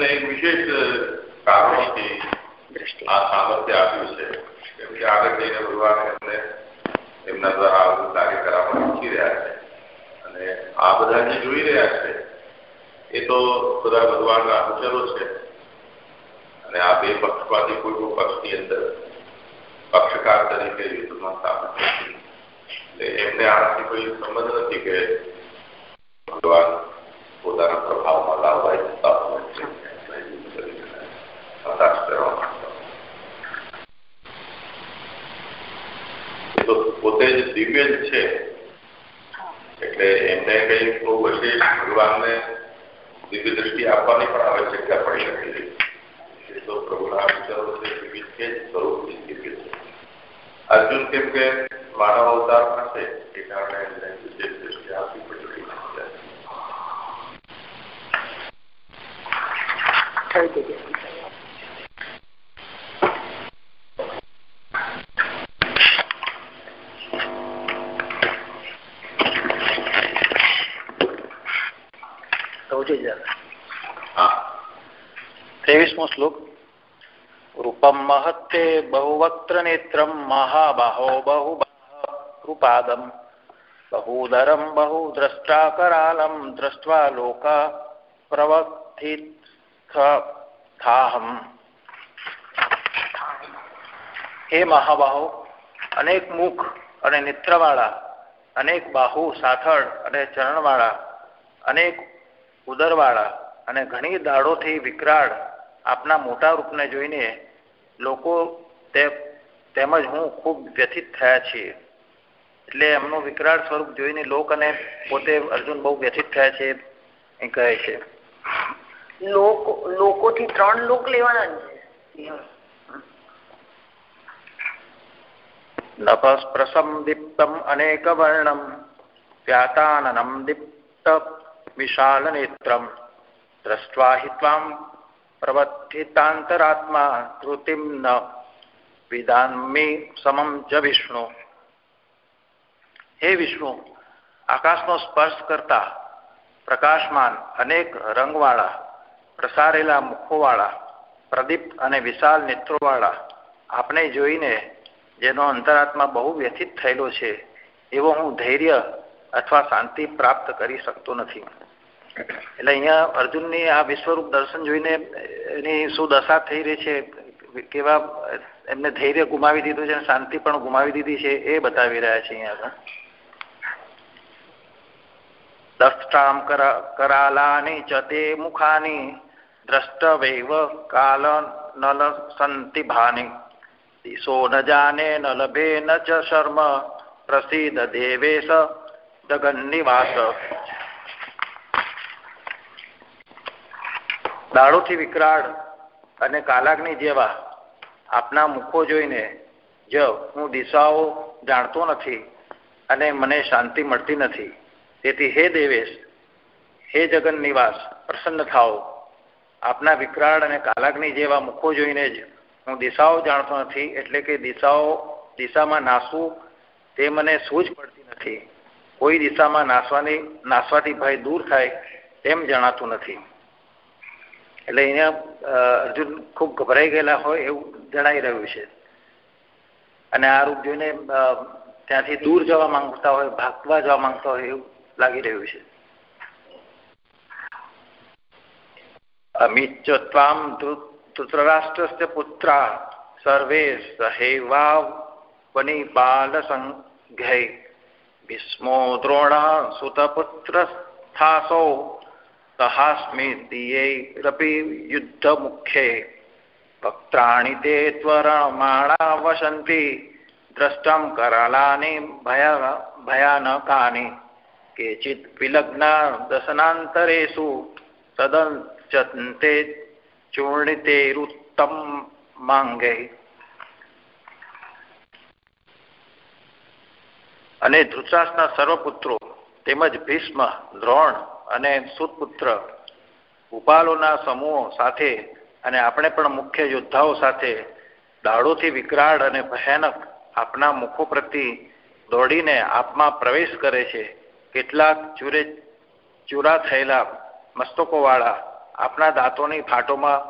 અર્જુનને એક વિશેષ કારણોથી આ સામર્થ્ય આપ્યું છે. કેમ કે આગળ જઈને ભગવાન એમને એમના દ્વારા આવું કાર્ય કરાવવા ઈચ્છી રહ્યા છે. અને આ બધા જે જોઈ રહ્યા છે એ તો બધા ભગવાનના અનુચરો છે. અને આ બે પક્ષમાંથી કોઈ કોઈ પક્ષની અંદર પક્ષકાર તરીકે યુદ્ધમાં નથી. એટલે એમને આનાથી કોઈ સંબંધ નથી કે ભગવાન પોતાના પ્રભાવમાં લાવવા ઈચ્છતા છે હતાશ કરવા માંગતા એ તો પોતે જ દિવ્ય જ છે. એટલે એમને કઈ બહુ વિશેષ ભગવાનને દિવ્ય દ્રષ્ટિ આપવાની પણ આવશ્યકતા પડી નથી એ તો પ્રભુના વિચારો છે દિવ્ય છે સ્વરૂપથી દિવ્ય છે. અર્જુન કેમ કે માનવ અવતાર હશે એ કારણે એમને વિશેષ દ્રષ્ટિ આપવી પડી રહી છે. ત્રેવીસમો શ્લોક. રૂપમ મહત્તે બહુવક્ત્ર નેત્રમ મહાબાહો બહુ કૃપાદમ. બહુદરમ બહુ દ્રષ્ટા કરાલમ દ્રષ્ટવા લોકા પ્રવર્તિથાહમ હે મહાબાહો અનેક મુખ અને નેત્રવાળા અનેક બાહુ સાથળ અને ચરણવાળા અનેક ઉદરવાળા અને ઘણી દાડોથી વિકરાળ આપના મોટા રૂપને જોઈને લોકો તે તેમજ હું ખૂબ વ્યથિત થયા છીએ. એટલે એમનું વિકરાળ સ્વરૂપ જોઈને લોક અને પોતે અર્જુન બહુ વ્યથિત થયા છે એ કહે છે. લોકો લોકોથી ત્રણ લોક લેવાના નભસ્પ્રસમ દીપ્તમ અનેક વર્ણમ વ્યાતાનનમ દીપ્ત વિશાલ નેત્રમ દ્રષ્ટવા હિ ત્વામ પ્રવર્તિતાંતરાત્મા ધૃતિમ ન વિધાન્મી સમમ જ વિષ્ણુ હે વિષ્ણુ આકાશનો સ્પર્શ કરતા પ્રકાશમાન અનેક રંગવાળા પ્રસારેલા મુખોવાળા પ્રદીપ્ત અને વિશાલ નેત્રોવાળા આપણે જોઈને જેનો અંતરાત્મા બહુ વ્યથિત થયેલો છે એવો હું ધૈર્ય અથવા શાંતિ પ્રાપ્ત કરી શકતો નથી. એટલે અહીંયા અર્જુનની આ વિશ્વરૂપ દર્શન જોઈને એની શું દશા થઈ રહી છે. કેવા એમને ધૈર્ય ગુમાવી દીધું છે શાંતિ પણ ગુમાવી દીધી છે એ બતાવી રહ્યા છે અહીંયા આગળ. દષ્ટામ કરાલાની ચ તે મુખાની દ્રષ્ટવૈવ કાલ નલ સંતિ ભાની. દિશો ન જાને ન લભે ન ચ શર્મ. પ્રસિદ્ધ દેવેશ જગન્નિવાસ દાડોથી વિકરાળ અને કાલાગ્નિ જેવા આપના મુખો જોઈને જ હું દિશાઓ જાણતો નથી અને મને શાંતિ મળતી નથી. તેથી હે દેવેશ, હે જગન નિવાસ પ્રસન્ન થાઓ. આપના વિકરાળ અને કાલાગ્નિ જેવા મુખો જોઈને જ હું દિશાઓ જાણતો નથી એટલે કે દિશાઓ, દિશામાં નાસવું તે મને સૂઝ પડતી નથી. કોઈ દિશામાં નાસવાની નાસવાથી ભય દૂર થાય તેમ જણાતું નથી. એટલે અહીંયા અર્જુન ખૂબ ગભરાઈ ગયેલા હોય એવું જણાઈ રહ્યું છે. અને આ રૂપ જોઈને ત્યાંથી દૂર જવા માંગતા હોય, ભાગવા જવા માંગતા હોય એવું લાગી રહ્યું છે. અમિત ત્વામ ધૃતરાષ્ટ્રસ્ય પુત્રા, સર્વે સહેવા વનિપાલસંઘૈ ભીષ્મો દ્રોણ સુતપુત્ર સ્થાસો સહાસ્મિતિયૈરપि યુદ્ધમુખ્યે વક્ત્રાણિ તે ત્વરમાણા વસંતિ દ્રષ્ટમ કરાલાની ભયા ભયાનકાની કેચિત વિલગ્ના દશનાંતરેષુ સદંચન્તે ચૂર્ણિતેરુત્તમ માંગે અને ધૃતરાષ્ટ્રના સર્વપુત્રો તેમજ ભીષ્મ, દ્રોણ અને સુતપુત્ર ઉપાલોના સમૂહો સાથે અને આપણે પણ મુખ્ય યોદ્ધાઓ સાથે દાડોથી વિકરાળ અને ભયાનક આપના મુખો પ્રતિ દોડીને આપમાં પ્રવેશ કરે છે. કેટલાક ચૂરે ચૂરા થયેલા મસ્તકોવાળા આપના દાંતોની ફાટોમાં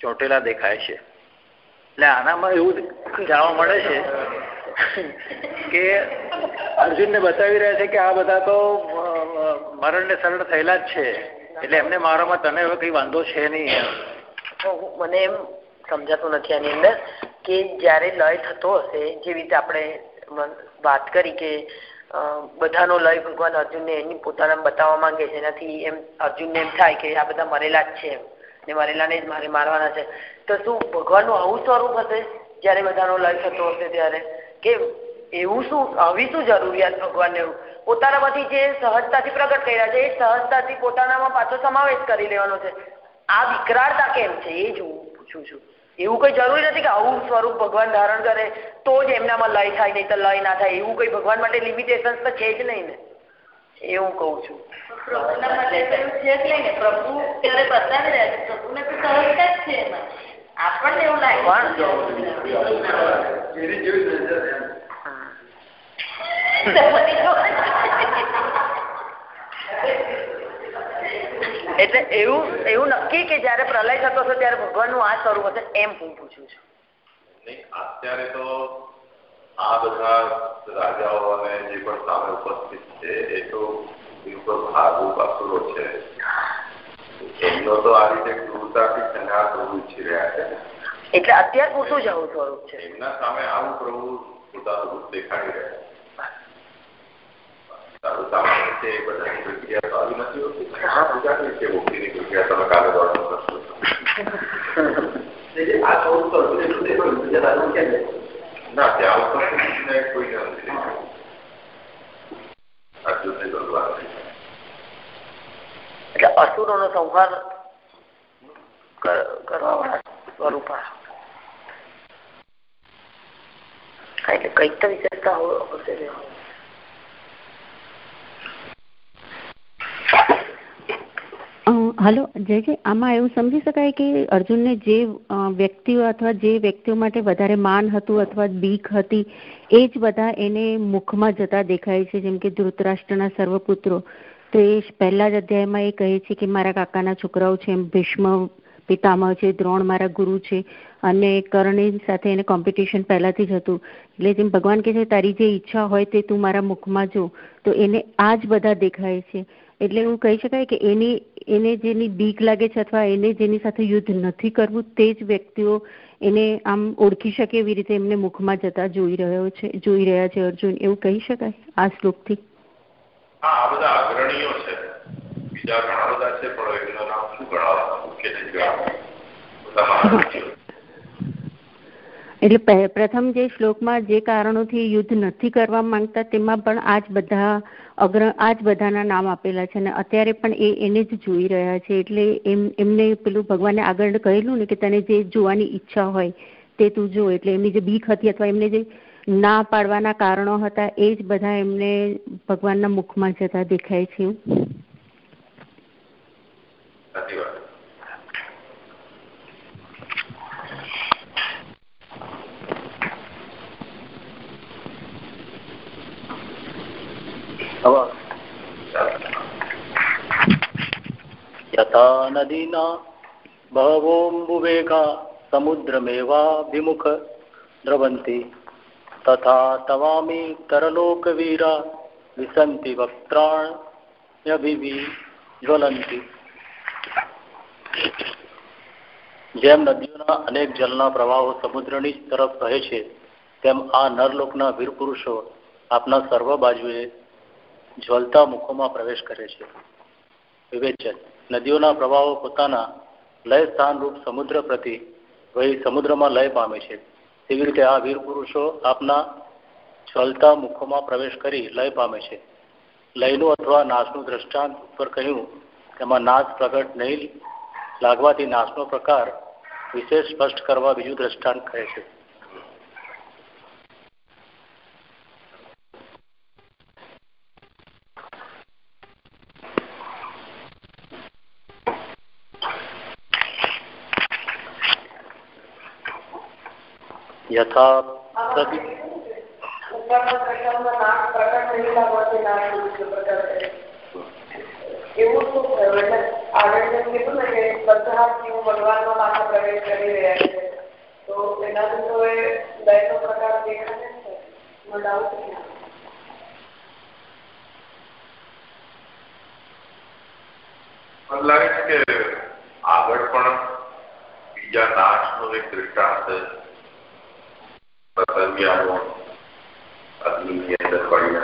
ચોંટેલા દેખાય છે. એટલે આનામાં એવું જાણવા મળે છે કે અર્જુનને બતાવી રહ્યા છે કે આ બધા તો મરણને સરળ થયેલા જ છે. એટલે એમને મારામાં તને હવે કઈ વાંધો છે નહીં મને એમ સમજાતું નથી આની અંદર કે જ્યારે લય થતો હશે જેવી રીતે આપણે વાત કરી કે બધાનો લય ભગવાન અર્જુનને એની પોતાના બતાવવા માંગે છે, એનાથી એમ, અર્જુનને એમ થાય કે આ બધા મરેલા જ છે એમ. ને મરેલાને જ મારે મારવાના છે. તો શું ભગવાનનું આવું સ્વરૂપ હશે જ્યારે બધાનો લય થતો હશે ત્યારે? કે એવું શું આવી શું જરૂરિયાત ભગવાનને પોતાનામાંથી જે સહજતાથી પ્રગટ કર્યા છે એ સહજતાથી પોતાનામાં પાછો સમાવેશ કરી લેવાનો છે. આ વિકરાળતા કેમ છે? એ જ હું પૂછું છું. એવું કઈ જરૂરી નથી કે આવું સ્વરૂપ ભગવાન ધારણ કરે તો જ એમનામાં લય થાય નહીં તો લય ના થાય. એવું કઈ ભગવાન માટે લિમિટેશન તો છે જ નહીં ને. એ હું કહું છું. પ્રભુના માટે છે જ નહીં ને. પ્રભુ ત્યારે બતાવી રહ્યા છે પ્રભુને તો સહજતા જ છે એમાં. આપણને એવું એટલે એવું એવું નક્કી કે જયારે પ્રલય થતો હશે ત્યારે ભગવાનનું આ સ્વરૂપ હશે એમ હું પૂછું છું અત્યારે તો આ બધા રાજાઓ અને જે પણ સામે ઉપસ્થિત છે એ તો બિલકુલ ભાગુ અસુરો છે એમનો તો આ રીતે ક્રૂરતાથી સંહાર ઈચ્છી રહ્યા છે એટલે અત્યાર પૂરતું જ આવું સ્વરૂપ છે. એમના સામે આવું પ્રભુ પોતાનું રૂપ દેખાડી રહ્યા સારું સામાન્ય છે એ બધાની પ્રક્રિયા તો આવી નથી હોતી. ગુજરાતની છે મુક્તિની પ્રક્રિયા તમે કાલે વર્ણન કરશો આ સ્વરૂપ તો ના સંહાર કરવા વાળા સ્વરૂપ. એટલે કંઈક તો વિશેષતા હશે હલો જય આમાં એવું સમજી શકાય કે અર્જુનને જે વ્યક્તિઓ અથવા જે વ્યક્તિઓ માટે વધારે માન હતું અથવા બીક હતી, એ જ બધા એને મુખમાં જતા દેખાય છે, જેમ કે ધૃતરાષ્ટ્રના સર્વપુત્રો. તો એ પહેલા જ અધ્યાયમાં એ કહે છે કે મારા કાકાના છોકરાઓ છે, એમ ભીષ્મ પિતામહ છે, દ્રોણ મારા ગુરુ છે અને કરણી સાથે એને કોમ્પિટિશન પહેલાથી જ હતું. એટલે જેમ ભગવાન કહે છે, તારી જે ઈચ્છા હોય તે તું મારા મુખમાં જો. તો એને આ જ બધા દેખાય છે. એટલે એવું કહી શકાય કે એની, એને જેની બીક લાગે છે અથવા એને જેની સાથે યુદ્ધ નથી કરવું, તે જ વ્યક્તિઓ એને આમ ઓળખી શકે એવી રીતે એમને મુખમાં જતા જોઈ રહ્યો છે, જોઈ રહ્યા છે અર્જુન. એવું કહી શકાય આ શ્લોકથી? હા બધા અગ્રણીઓ છે. બીજા ઘણા બધા છે, પણ એમનું નામ શું ગણાવવાનું મુખ્ય નથી એટલે પ્રથમ જે શ્લોકમાં જે કારણોથી યુદ્ધ નથી કરવા માંગતા તેમાં પણ આ જ બધા અગ્ર આ જ બધાના નામ આપેલા છે અને અત્યારે પણ એ એને જ જોઈ રહ્યા છે. એટલે એમ, એમને પેલું ભગવાને આગળ કહેલું ને કે તને જે જોવાની ઈચ્છા હોય તે તું જો. એટલે એમની જે બીક હતી અથવા એમને જે ના પાડવાના કારણો હતા એ જ બધા એમને ભગવાનના મુખમાં જતા દેખાય છે. સાચી વાત यथा नदीना बहवोऽम्बुवेगा समुद्रमेवाभिमुख द्रवन्ति तथा तवामि करलोकवीरा विसन्ति वक्त्राण्यभिवि ज्वलन्ति જેમ નદીઓના અનેક જલના પ્રવાહો સમુદ્રની તરફ વહે છે તેમ આ નરલોકના વીર પુરુષો આપના સર્વ બાજુએ જ્વલતા મુખોમાં પ્રવેશ કરે છે. વિવેચન. નદીઓના પ્રવાહો પોતાના લય સ્થાનરૂપ સમુદ્ર પ્રતિ વહી સમુદ્રમાં લય પામે છે. તેવી રીતે આ વીર પુરુષો આપના જ્વલતા મુખોમાં પ્રવેશ કરી લય પામે છે. લયનું અથવા નાશનું દ્રષ્ટાંત ઉપર કહ્યું, તેમાં નાશ પ્રગટ નહીં લાગવાથી નાશનો પ્રકાર વિશેષ સ્પષ્ટ કરવા બીજું દ્રષ્ટાંત કહે છે. યથા એવું શું થયું એટલે આગળ જેમ કીધું ને કે બધા જીવ ભગવાનનો માથે પ્રવેશ કરી રહ્યા છે તો એનાથી તો એ દયનો પ્રકાર દેખાય છે નો ડાઉટ મને લાગે છે કે આગળ પણ બીજા નાશનો એક દૃષ્ટાંત પતંગિયાનો અગ્નિની અંદર પડીને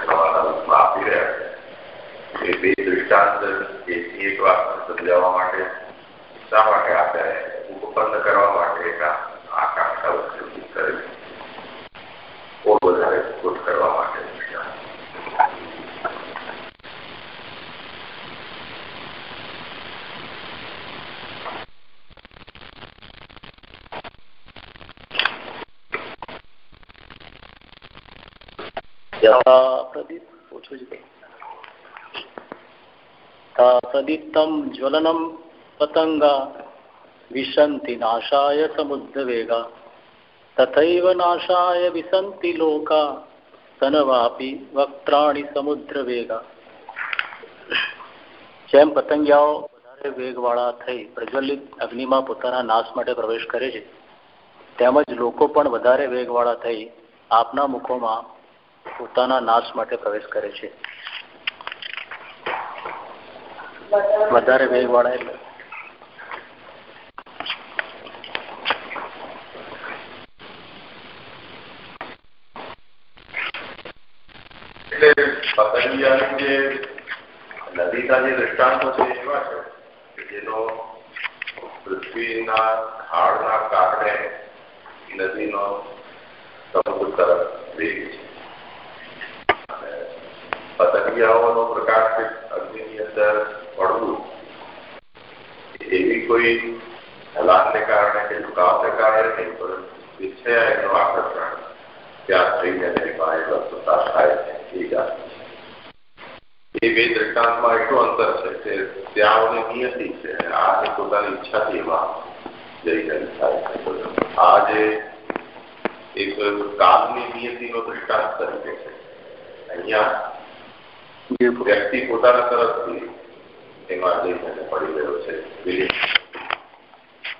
થવાના રૂપમાં આપી રહ્યા છે એ બે દૃષ્ટાંત એથી એક વાતને સમજાવવા માટે શા માટે આપ્યા ઉપપન્ન કરવા માટે એક આકાંક્ષા ઉત્સર્જિત કરી બહુ વધારે સ્ફૂટ કરવા માટે પ્રદીપ્તમ જ્વલનમ પતંગા વિશંતિ નાશાય સમુદ્રવેગા તથૈવ નાશાય વિસંતિ લોકા તનવાપી વક્ત્રાણી સમુદ્રવેગા જેમ પતંગિયાઓ વધારે વેગવાળા થઈ પ્રજ્વલિત અગ્નિમાં પોતાના નાશ માટે પ્રવેશ કરે છે, તેમજ લોકો પણ વધારે વેગવાળા થઈ આપના મુખોમાં પોતાના નાશ માટે પ્રવેશ કરે છે. વધારે વેગવાળા એટલે. એટલે પતંગિયાની જે નદીના જે દ્રષ્ટાંતો છે જેનો પૃથ્વીના ઢાળના કારણે નદીનો સમુદ્ર તરફ વેગ છે. પતંગિયાઓનો પ્રકાશ અગ્નિની અંદર પડવું એવી કોઈ હલાદને કારણે કે ઝુકાવને કારણે નહીં પરંતુ વિષયા એનું આકર્ષણ ત્યાં થઈને એમાં એ વસ્તુતા થાય છે એ જાત એ બે દ્રષ્ટાંતમાં એટલું અંતર છે કે ત્યાં ઓની નિયતિ છે આ પોતાની ઈચ્છાથી એમાં જઈને થાય છે આ જે એક કાલની નિયતિનો દ્રષ્ટાંત તરીકે છે અહીંયા વ્યક્તિ પોતાના તરફથી એમાં જઈને પડી ગયો છે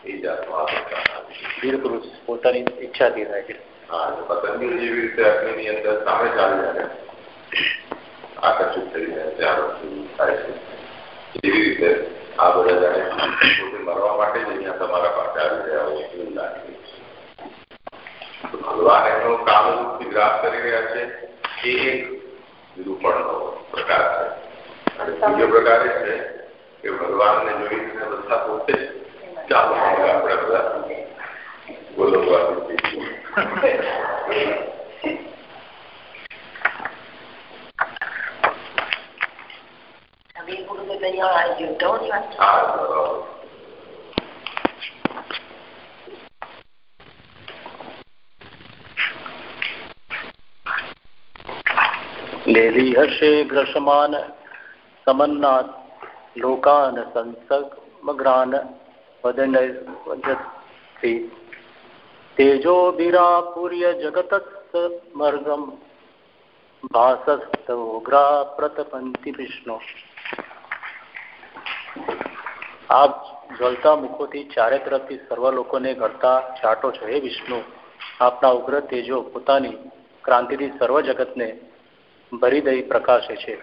એ જાતનો આ પોતાની ઈચ્છાથી થાય છે હા પતંગી જેવી રીતે અગ્નિની અંદર સામે ચાલી જાય આકર્ષિત થઈને ત્યાં વસ્તુ થાય છે એવી રીતે આ બધા જાણે પોતે મરવા માટે જ અહીંયા તમારા પાસે આવી રહ્યા હોય એવું લાગે ભગવાન એમનો કામરૂપ વિગ્રાસ કરી રહ્યા છે એ એક નિરૂપણનો પ્રકાર છે. અને બીજો પ્રકાર એ છે કે ભગવાનને જોઈને બધા પોતે ચાલો આપણે બધા બોલવવા લેલી હશે ગ્રસમાન સમન્નાથ લોકાન સંસગ્રાન વદનથી તેજોભિરાપૂર્ય જગતસ્મર્ગમ ભાસસ્તોગ્રા પ્રતપંતિ વિષ્ણુ આપ જ્વલતા મુખોથી ચારે તરફથી સર્વ લોકોને ઘડતા ચાટો છો હે વિષ્ણુ આપના ઉગ્ર તેજો પોતાની ક્રાંતિથી સર્વ જગતને ભરી દઈ પ્રકાશે છે.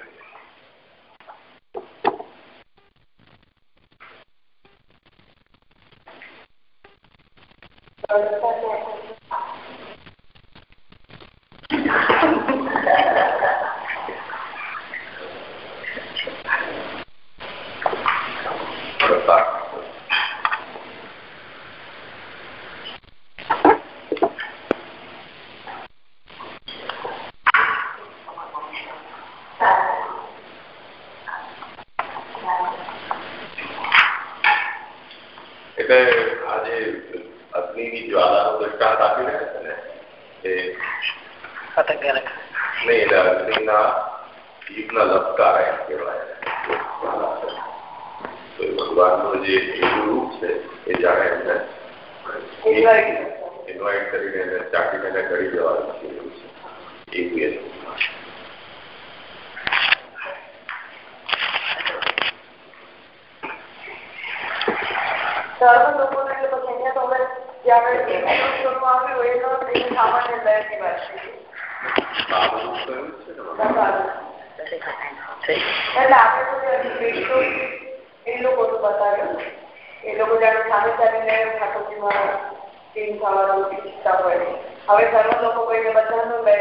está bueno. A ver, saludos un poco y me pasando, me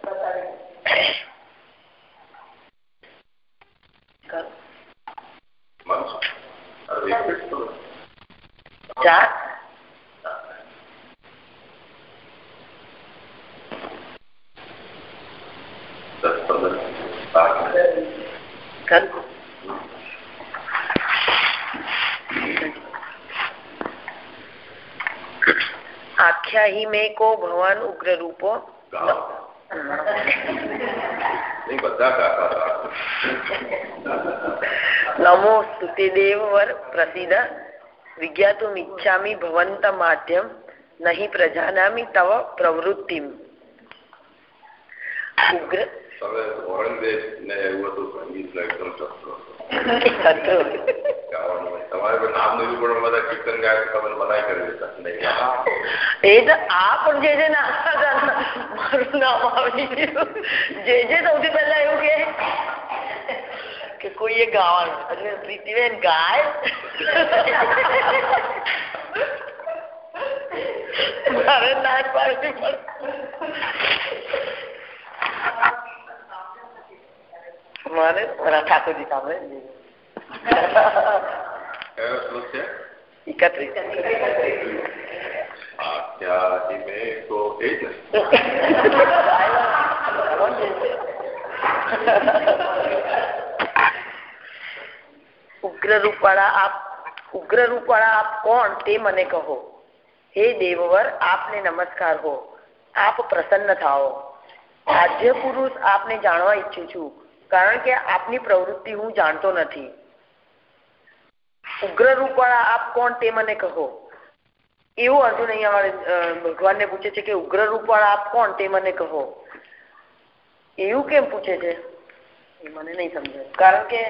pasaré. Vamos. ¿Ya? કો ભગવાન ઉગ્ર રૂપો નમો સ્તુતિ દેવવર પ્રસિદ્ધ વિજ્ઞાતુમ ઈચ્છામી ભવંત માધ્યમ નહીં પ્રજાનામી તવ પ્રવૃત્તિ ઉગ્ર ઔરંગઝેબ ને એવું હતું સંગીત એકદમ શસ્ત્રો તમારે નામ લીધું પણ બધા કીર્તન ગાય તમે બનાવી કરી દેતા એ તો આ પણ જે જે મારું નામ આવી ગયું જે જે સૌથી પહેલા એવું કે કે કોઈએ ગાવાનું એટલે પ્રીતિબેન ગાય મારે ના પાડવી પડે મારે ઉગ્ર રૂપવાળા આપ કોણ તે મને કહો. હે દેવવર, આપને નમસ્કાર હો. આપ પ્રસન્ન થાઓ. આદ્ય પુરુષ આપને જાણવા ઈચ્છું છું, કારણ કે આપની પ્રવૃત્તિ હું જાણતો નથી. ઉગ્ર રૂપવાળા આપ કોણ તે મને કહો. એવું અર્જુન અહીંયા ભગવાનને પૂછે છે કે ઉગ્ર રૂપવાળા આપ કોણ તે મને કહો. એવું કેમ પૂછે છે? એ મને નહીં સમજાય કારણ કે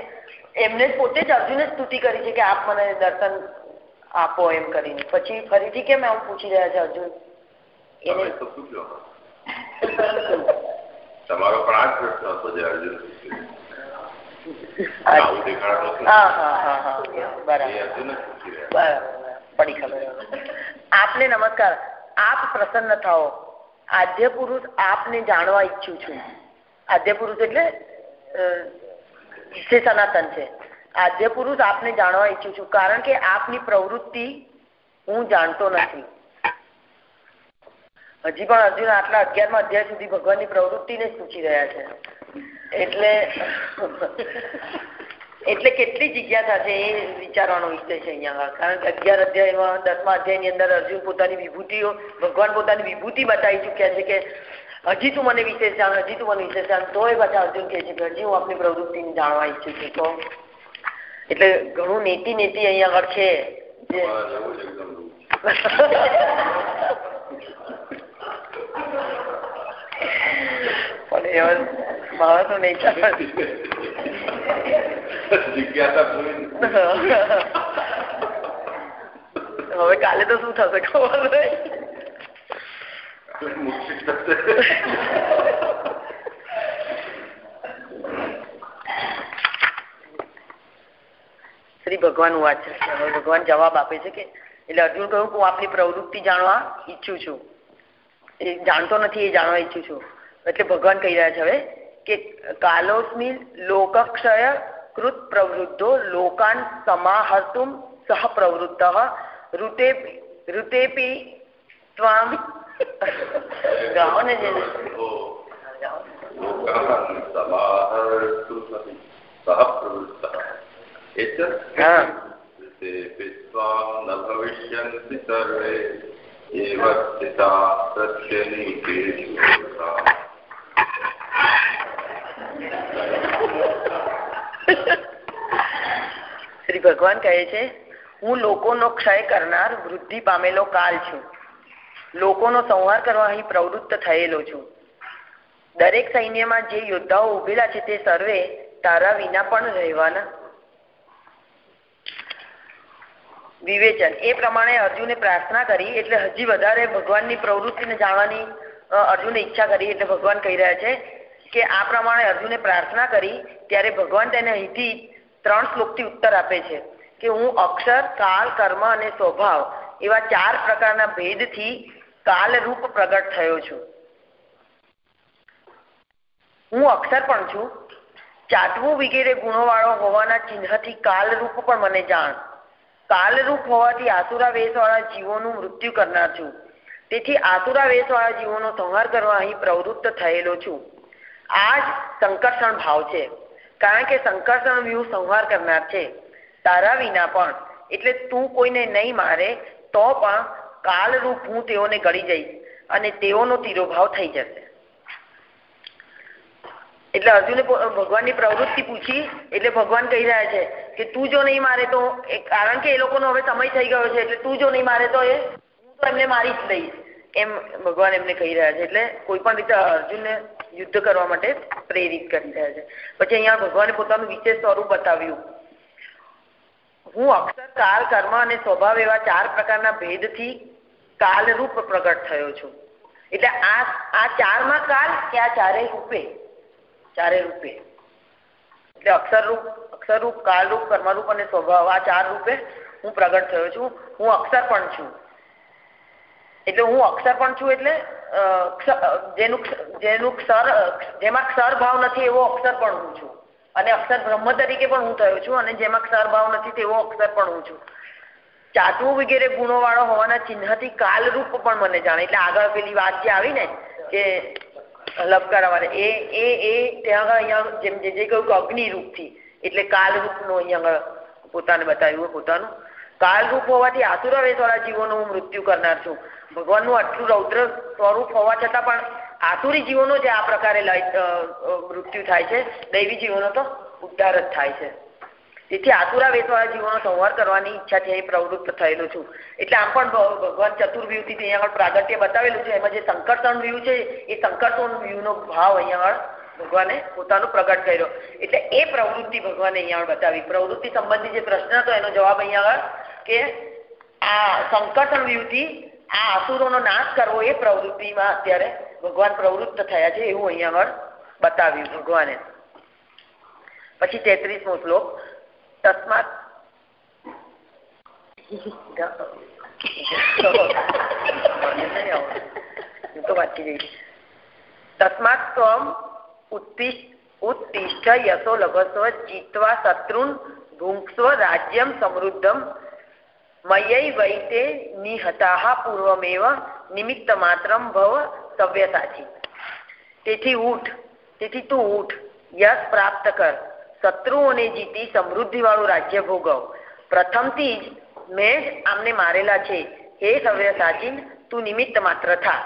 એમને પોતે જ અર્જુને સ્તુતિ કરી છે કે આપ મને દર્શન આપો એમ કરીને. પછી ફરીથી કેમ આવું પૂછી રહ્યા છે અર્જુન? એને તમારો પણ આ પ્રશ્ન હતો જે અર્જુન આપને નમસ્કાર. આપ પ્રસન્ન થાઓ. આદ્ય પુરુષ આપને જાણવા ઈચ્છું છું. આદ્ય પુરુષ એટલે શ્રી સનાતન છે. આદ્ય પુરુષ આપને જાણવા ઈચ્છું છું. કારણ કે આપની પ્રવૃત્તિ હું જાણતો નથી. હજી પણ અર્જુન આટલા અગિયારમાં અધ્યાય સુધી ભગવાનની પ્રવૃત્તિને જ પૂછી રહ્યા છે. એટલે એટલે કેટલી જિજ્ઞાસા છે એ વિચારવાનો વિષય છે અહીંયા. કારણ કે અગિયાર અધ્યાયમાં દસમા અધ્યાયની અંદર અર્જુન પોતાની વિભૂતિઓ ભગવાન પોતાની વિભૂતિ બતાવી ચુક્યા છે કે હજી તું મને વિશેષ જાણ હજી તું મને વિશેષ જાણ તોય પાછા અર્જુન કહે છે કે હજી હું આપણી પ્રવૃત્તિને જાણવા ઈચ્છું છું. તો એટલે ઘણું નેતી નીતિ અહીંયા આગળ છે. પણ નહીં હવે કાલે તો શું થશે ખબર શ્રી ભગવાન વાત છે ભગવાન જવાબ આપે છે કે એટલે અર્જુન કહ્યું હું આપની પ્રવૃત્તિ જાણવા ઈચ્છું છું. એ જાણતો નથી એ જાણવા ઈચ્છું છું. એટલે ભગવાન કહી રહ્યા છે હવે કે કાલોસ્મિન લોકક્ષય કૃત પ્રવૃદ્ધો લોકાન સમાહર્તુમ સહ પ્રવૃત્ત. ઋતે ઋતેપી ત્વામ. ગાઓ ને જે સહ. પ્રવૃત્ત. ન ભવિષ્યંતિ સર્વે. एव स्थिता प्रत्यनीकेषु શ્રી ભગવાન કહે છે હું લોકોનો ક્ષય કરનાર વૃદ્ધિ પામેલો કાલ છું લોકોનો સંહાર કરવા અહીં પ્રવૃત્ત થયેલો છું દરેક સૈન્યમાં જે યોદ્ધાઓ ઉભેલા છે તે સર્વે તારા વિના પણ રહેવાના વિવેચન. એ પ્રમાણે અર્જુને પ્રાર્થના કરી એટલે હજી વધારે ભગવાનની પ્રવૃત્તિને જાણવાની અર્જુને ઈચ્છા કરી એટલે ભગવાન કહી રહ્યા છે કે આ પ્રમાણે અર્જુને પ્રાર્થના કરી ત્યારે ભગવાન તેને અહીંથી ત્રણ શ્લોકથી ઉત્તર આપે છે કે હું અક્ષર, કાલ, કર્મ અને સ્વભાવ એવા ચાર પ્રકારના ભેદથી કાલરૂપ પ્રગટ થયો છું. હું અક્ષર પણ છું. ચાટવું વગેરે ગુણોવાળો હોવાના ચિહ્નથી કાલરૂપ પણ મને જાણ. કાલરૂપ હોવાથી આસુરા વેશવાળા જીવોનું મૃત્યુ કરનાર છું. તેથી આસુરા વેશવાળા જીવોનો સંહાર કરવા અહીં પ્રવૃત્ત થયેલો છું. આ જ સંકર્ષણ ભાવ છે. કારણ કે સંકર્ષણ વ્યૂહ સંહાર કરનાર છે. તારા વિના પણ. એટલે તું કોઈને નહીં મારે, તો પણ કાલરૂપ હું તેઓને ગળી જઈશ અને તેઓનો તિરોભાવ થઈ જશે. એટલે અર્જુને ભગવાનની પ્રવૃત્તિ પૂછી, એટલે ભગવાન કહી રહ્યા છે કે તું જો નહીં મારે તો કારણ કે એ લોકોનો હવે સમય થઈ ગયો છે, એટલે તું જો નહીં મારે તો એ, હું તો એમને મારી જ લઈશ એમ ભગવાન એમને કહી રહ્યા છે, એટલે કોઈ પણ રીતે અર્જુનને યુદ્ધ કરવા માટે પ્રેરિત કરી રહ્યા છે. પછી અહીંયા ભગવાને પોતાનું વિશેષ સ્વરૂપ બતાવ્યું. હું અક્ષર, કાળ, કર્મ અને સ્વભાવ એવા ચાર પ્રકારના ભેદથી કાલરૂપ પ્રગટ થયો છું. એટલે આ આ ચારમાં કાલ કે આ ચારે રૂપે? ચારે રૂપે. એટલે અક્ષરરૂપ અક્ષરરૂપ, કાળરૂપ, કર્મરૂપ અને સ્વભાવ આ ચાર રૂપે હું પ્રગટ થયો છું. હું અક્ષર પણ છું. એટલે હું અક્ષર પણ છું એટલે જેનું જેનું ક્ષર ભાવ નથી એવો અક્ષર પણ હું છું. અને અક્ષર બ્રહ્મ તરીકે પણ હું થયો છું અને જેમાં ક્ષર નથી તેવો અક્ષર પણ હું છું. ચાટવું વગેરે ગુણો વાળો હોવાના ચિહ્નથી કાલરૂપ પણ મને જાણે. એટલે આગળ પેલી વાત જે આવી ને, કે લબકારા વાળે એ એ એ ત્યાં અહીંયા જેમ જે કહ્યું કે અગ્નિરૂપથી, એટલે કાલરૂપનું અહીંયા આગળ પોતાને બતાવ્યું પોતાનું. કાલરૂપ હોવાથી આસુરા વેશવાળા જીવોનું હું મૃત્યુ કરનાર છું. ભગવાનનું આટલું રૌદ્ર સ્વરૂપ હોવા છતાં પણ આસુરી જીવોનો જે આ પ્રકારે મૃત્યુ થાય છે. દૈવી જીવોનો તો ઉદ્ધાર જ થાય છે. તેથી આસુરા વેશવાળા જીવોનો સંહાર કરવાની ઈચ્છાથી અહીં પ્રવૃત્ત થયેલું છું. એટલે આમ પણ ભગવાન ચતુર્વ્યુહથી અહીંયા આગળ પ્રાગટ્ય બતાવેલું છે. એમાં જે સંકર્ષણ વ્યૂ છે, એ સંકર્ષણ વ્યૂનો ભાવ અહીંયા આગળ ભગવાને પોતાનું પ્રગટ કર્યો. એટલે એ પ્રવૃત્તિ ભગવાને અહીંયા આગળ બતાવી. પ્રવૃત્તિ સંબંધી જે પ્રશ્ન હતો, એનો જવાબ અહીંયા આગળ કે આ સંકર્ષણ વ્યૂથી આ અસુરોનો નાશ કરવો એ પ્રવૃત્તિમાં અત્યારે ભગવાન પ્રવૃત્ત થયા છે એવું અહીંયા આગળ બતાવ્યું ભગવાને. પછી તેત્રીસમો શ્લોક. તસ્માત તો વાંચી જઈશ તસ્માત ત્વમ ઉત્તિષ્ઠ ઉત્તિષ્ઠ યશો લભસ્વ જીતવા શત્રુન ભુંક્સ્વ રાજ્યમ સમૃદ્ધમ મયૈ વૈતે નિહતાહ પૂર્વમેવ નિમિત્ત માત્રમ ભવ સવ્યસાચી તેથી ઉઠ તેથી તું ઉઠ યશ પ્રાપ્ત કર શત્રુઓને જીતી સમૃદ્ધિ વાળું રાજ્ય ભોગવ. પ્રથમથી જ મેં આમને મારેલા છે. હે સવ્ય સાચીન, તું નિમિત્ત માત્ર થા.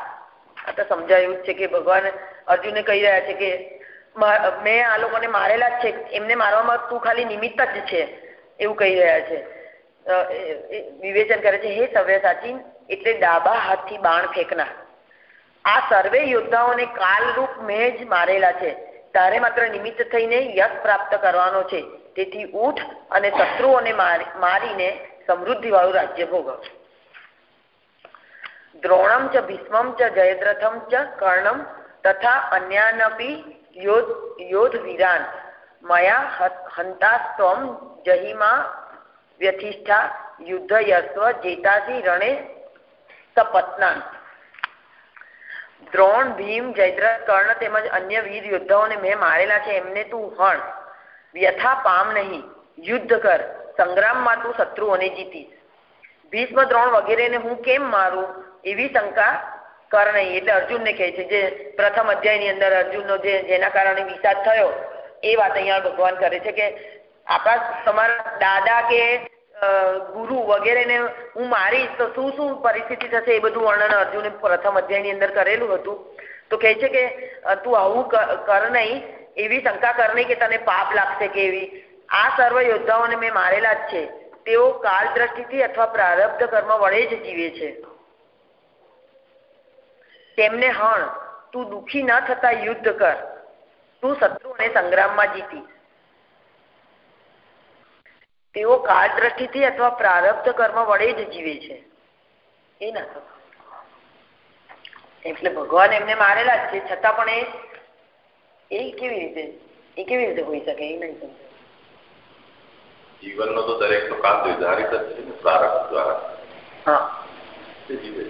આ તો સમજાયું છે કે ભગવાન અર્જુને કહી રહ્યા છે કે, મેં આ લોકોને મારેલા જ છે. એમને મારવામાં તું ખાલી નિમિત્ત જ છે. એવું કહી રહ્યા છે. વિવેચન કરે છે, હે સવ્ય સાચીન, એટલે ડાબા હાથથી બાણ ફેંકના આ સર્વે યોદ્ધાઓને કાલરૂપ મેં જ મારેલા છે. તારે માત્ર નિમિત્ત થઈને યશ પ્રાપ્ત કરવાનો છે. તેથી ઊઠ અને શત્રુઓને મારીને સમૃદ્ધિ વાળું રાજ્ય ભોગવ. દ્રોણમ ચ ભીષ્મમ ચ જયદ્રથમ ચ કર્ણમ તથા અન્યાનપી યોધ યોધ વિરાન મયા હંતાસ્ત્વમ જહિમા વ્યથિષ્ઠા યુદ્ધ યસ્વ જેતાસી રણે સપત્નાન. દ્રોણ, ભીમ, જયદ્રથ, કર્ણ તેમજ અન્ય વીર યોદ્ધાઓને મેં મારેલા છે, એમને તું હણ. વ્યથા પામ નહીં. યુદ્ધ કર. સંગ્રામમાં તું શત્રુઓને જીતીશ ભીષ્મ દ્રોણ વગેરેને હું કેમ મારું? એવી શંકા કર નહીં. એટલે અર્જુનને કહે છે, જે પ્રથમ અધ્યાયની અંદર અર્જુનનો જે, જેના કારણે વિષાદ થયો, એ વાત અહીંયા ભગવાન કરે છે કે આપણા, તમારા દાદા કે ગુરુ વગેરેને હું મારીશ તો શું શું પરિસ્થિતિ થશે એ બધું વર્ણન અર્જુને પ્રથમ અધ્યાયની અંદર કરેલું હતું. તો કહે છે કે તું આવું કર નહીં, એવી શંકા કર નહીં કે તને પાપ લાગશે કે એવી. આ સર્વ યોદ્ધાઓને મેં મારેલા જ છે. તેઓ કાળ દ્રષ્ટિથી અથવા પ્રારબ્ધ કર્મ વડે જ જીવે છે. તેમને હણ, તું દુઃખી ન થતા યુદ્ધ કર. તું શત્રુઓને સંગ્રામમાં જીતી. તેઓ કાળ દ્રષ્ટિથી અથવા પ્રારબ્ધ કર્મ વડે જ જીવે છે. એ ના એટલે ભગવાન એમને મારેલા જ છે છતાં પણ એ એ કેવી રીતે એ કેવી રીતે હોઈ શકે એ નહીં સમજાય જીવનનો તો દરેક નો કામ નિર્ધારિત જ છે પ્રારબ્ધ દ્વારા. હા. જીવે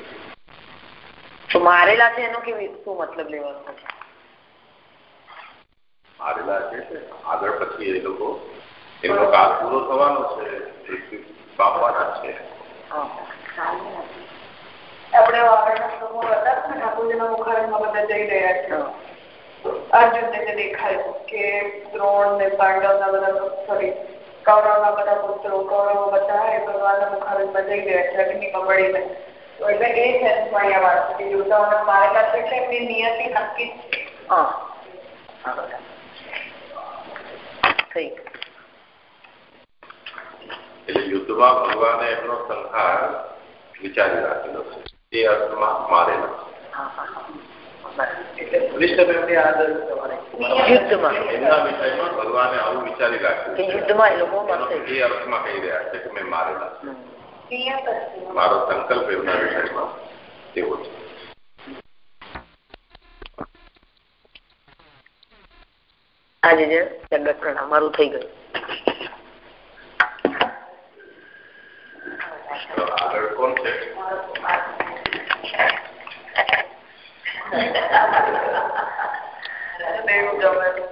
તો મારેલા છે એનો કેવી શું મતલબ લેવાનો મારેલા છે આગળ પછી એ લોકો એમનો કાળ પૂરો થવાનો છે. પામવાના છે. આપણે આગળના મુખારણમાં બધા જઈ રહ્યા છે. અર્જુનને જે દેખાયું કે દ્રોણ ને પાંડવના બધા સોરી કૌરવના બધા પુત્રો કૌરવો બધા એ ભગવાનના મુખારણમાં જઈ રહ્યા છે અગ્નિમાં મળીને તો એટલે એ સેન્સમાં અહીંયા વાત છે. કે યોદ્ધાઓને મારેલા છે એટલે એમની નિયતિ નક્કી જ છે. હા. થઈ એટલે યુદ્ધમાં ભગવાને એમનો સંહાર વિચારી રાખેલો છે. એ અર્થમાં મારેલો યુદ્ધમાં. એમના વિષયમાં ભગવાને આવું વિચારી રાખ્યું કે યુદ્ધમાં એ લોકો મરશે. એ અર્થમાં કહી રહ્યા છે કે મેં મારેલા છે. નિયત જ છે મારો સંકલ્પ એમના વિષયમાં એવો છે. આજે જે જગત પ્રણામ મારું થઈ ગયું. આગળ કોણ છે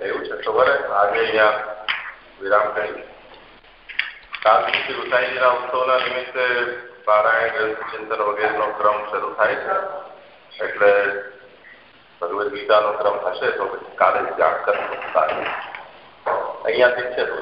એવું છે. તો બરે આજે અહીંયા વિરામ કરી. કાલ દિવસે ઉતાઈના ઉત્સવના નિમિત્તે પારાયણ ચિંતન વગેરેનો ક્રમ શરૂ થાય છે. એટલે ભગવદ્ ગીતાનો ક્રમ થશે તો પછી કાલે જાણ કરશું અહીંયાથી જ છે તો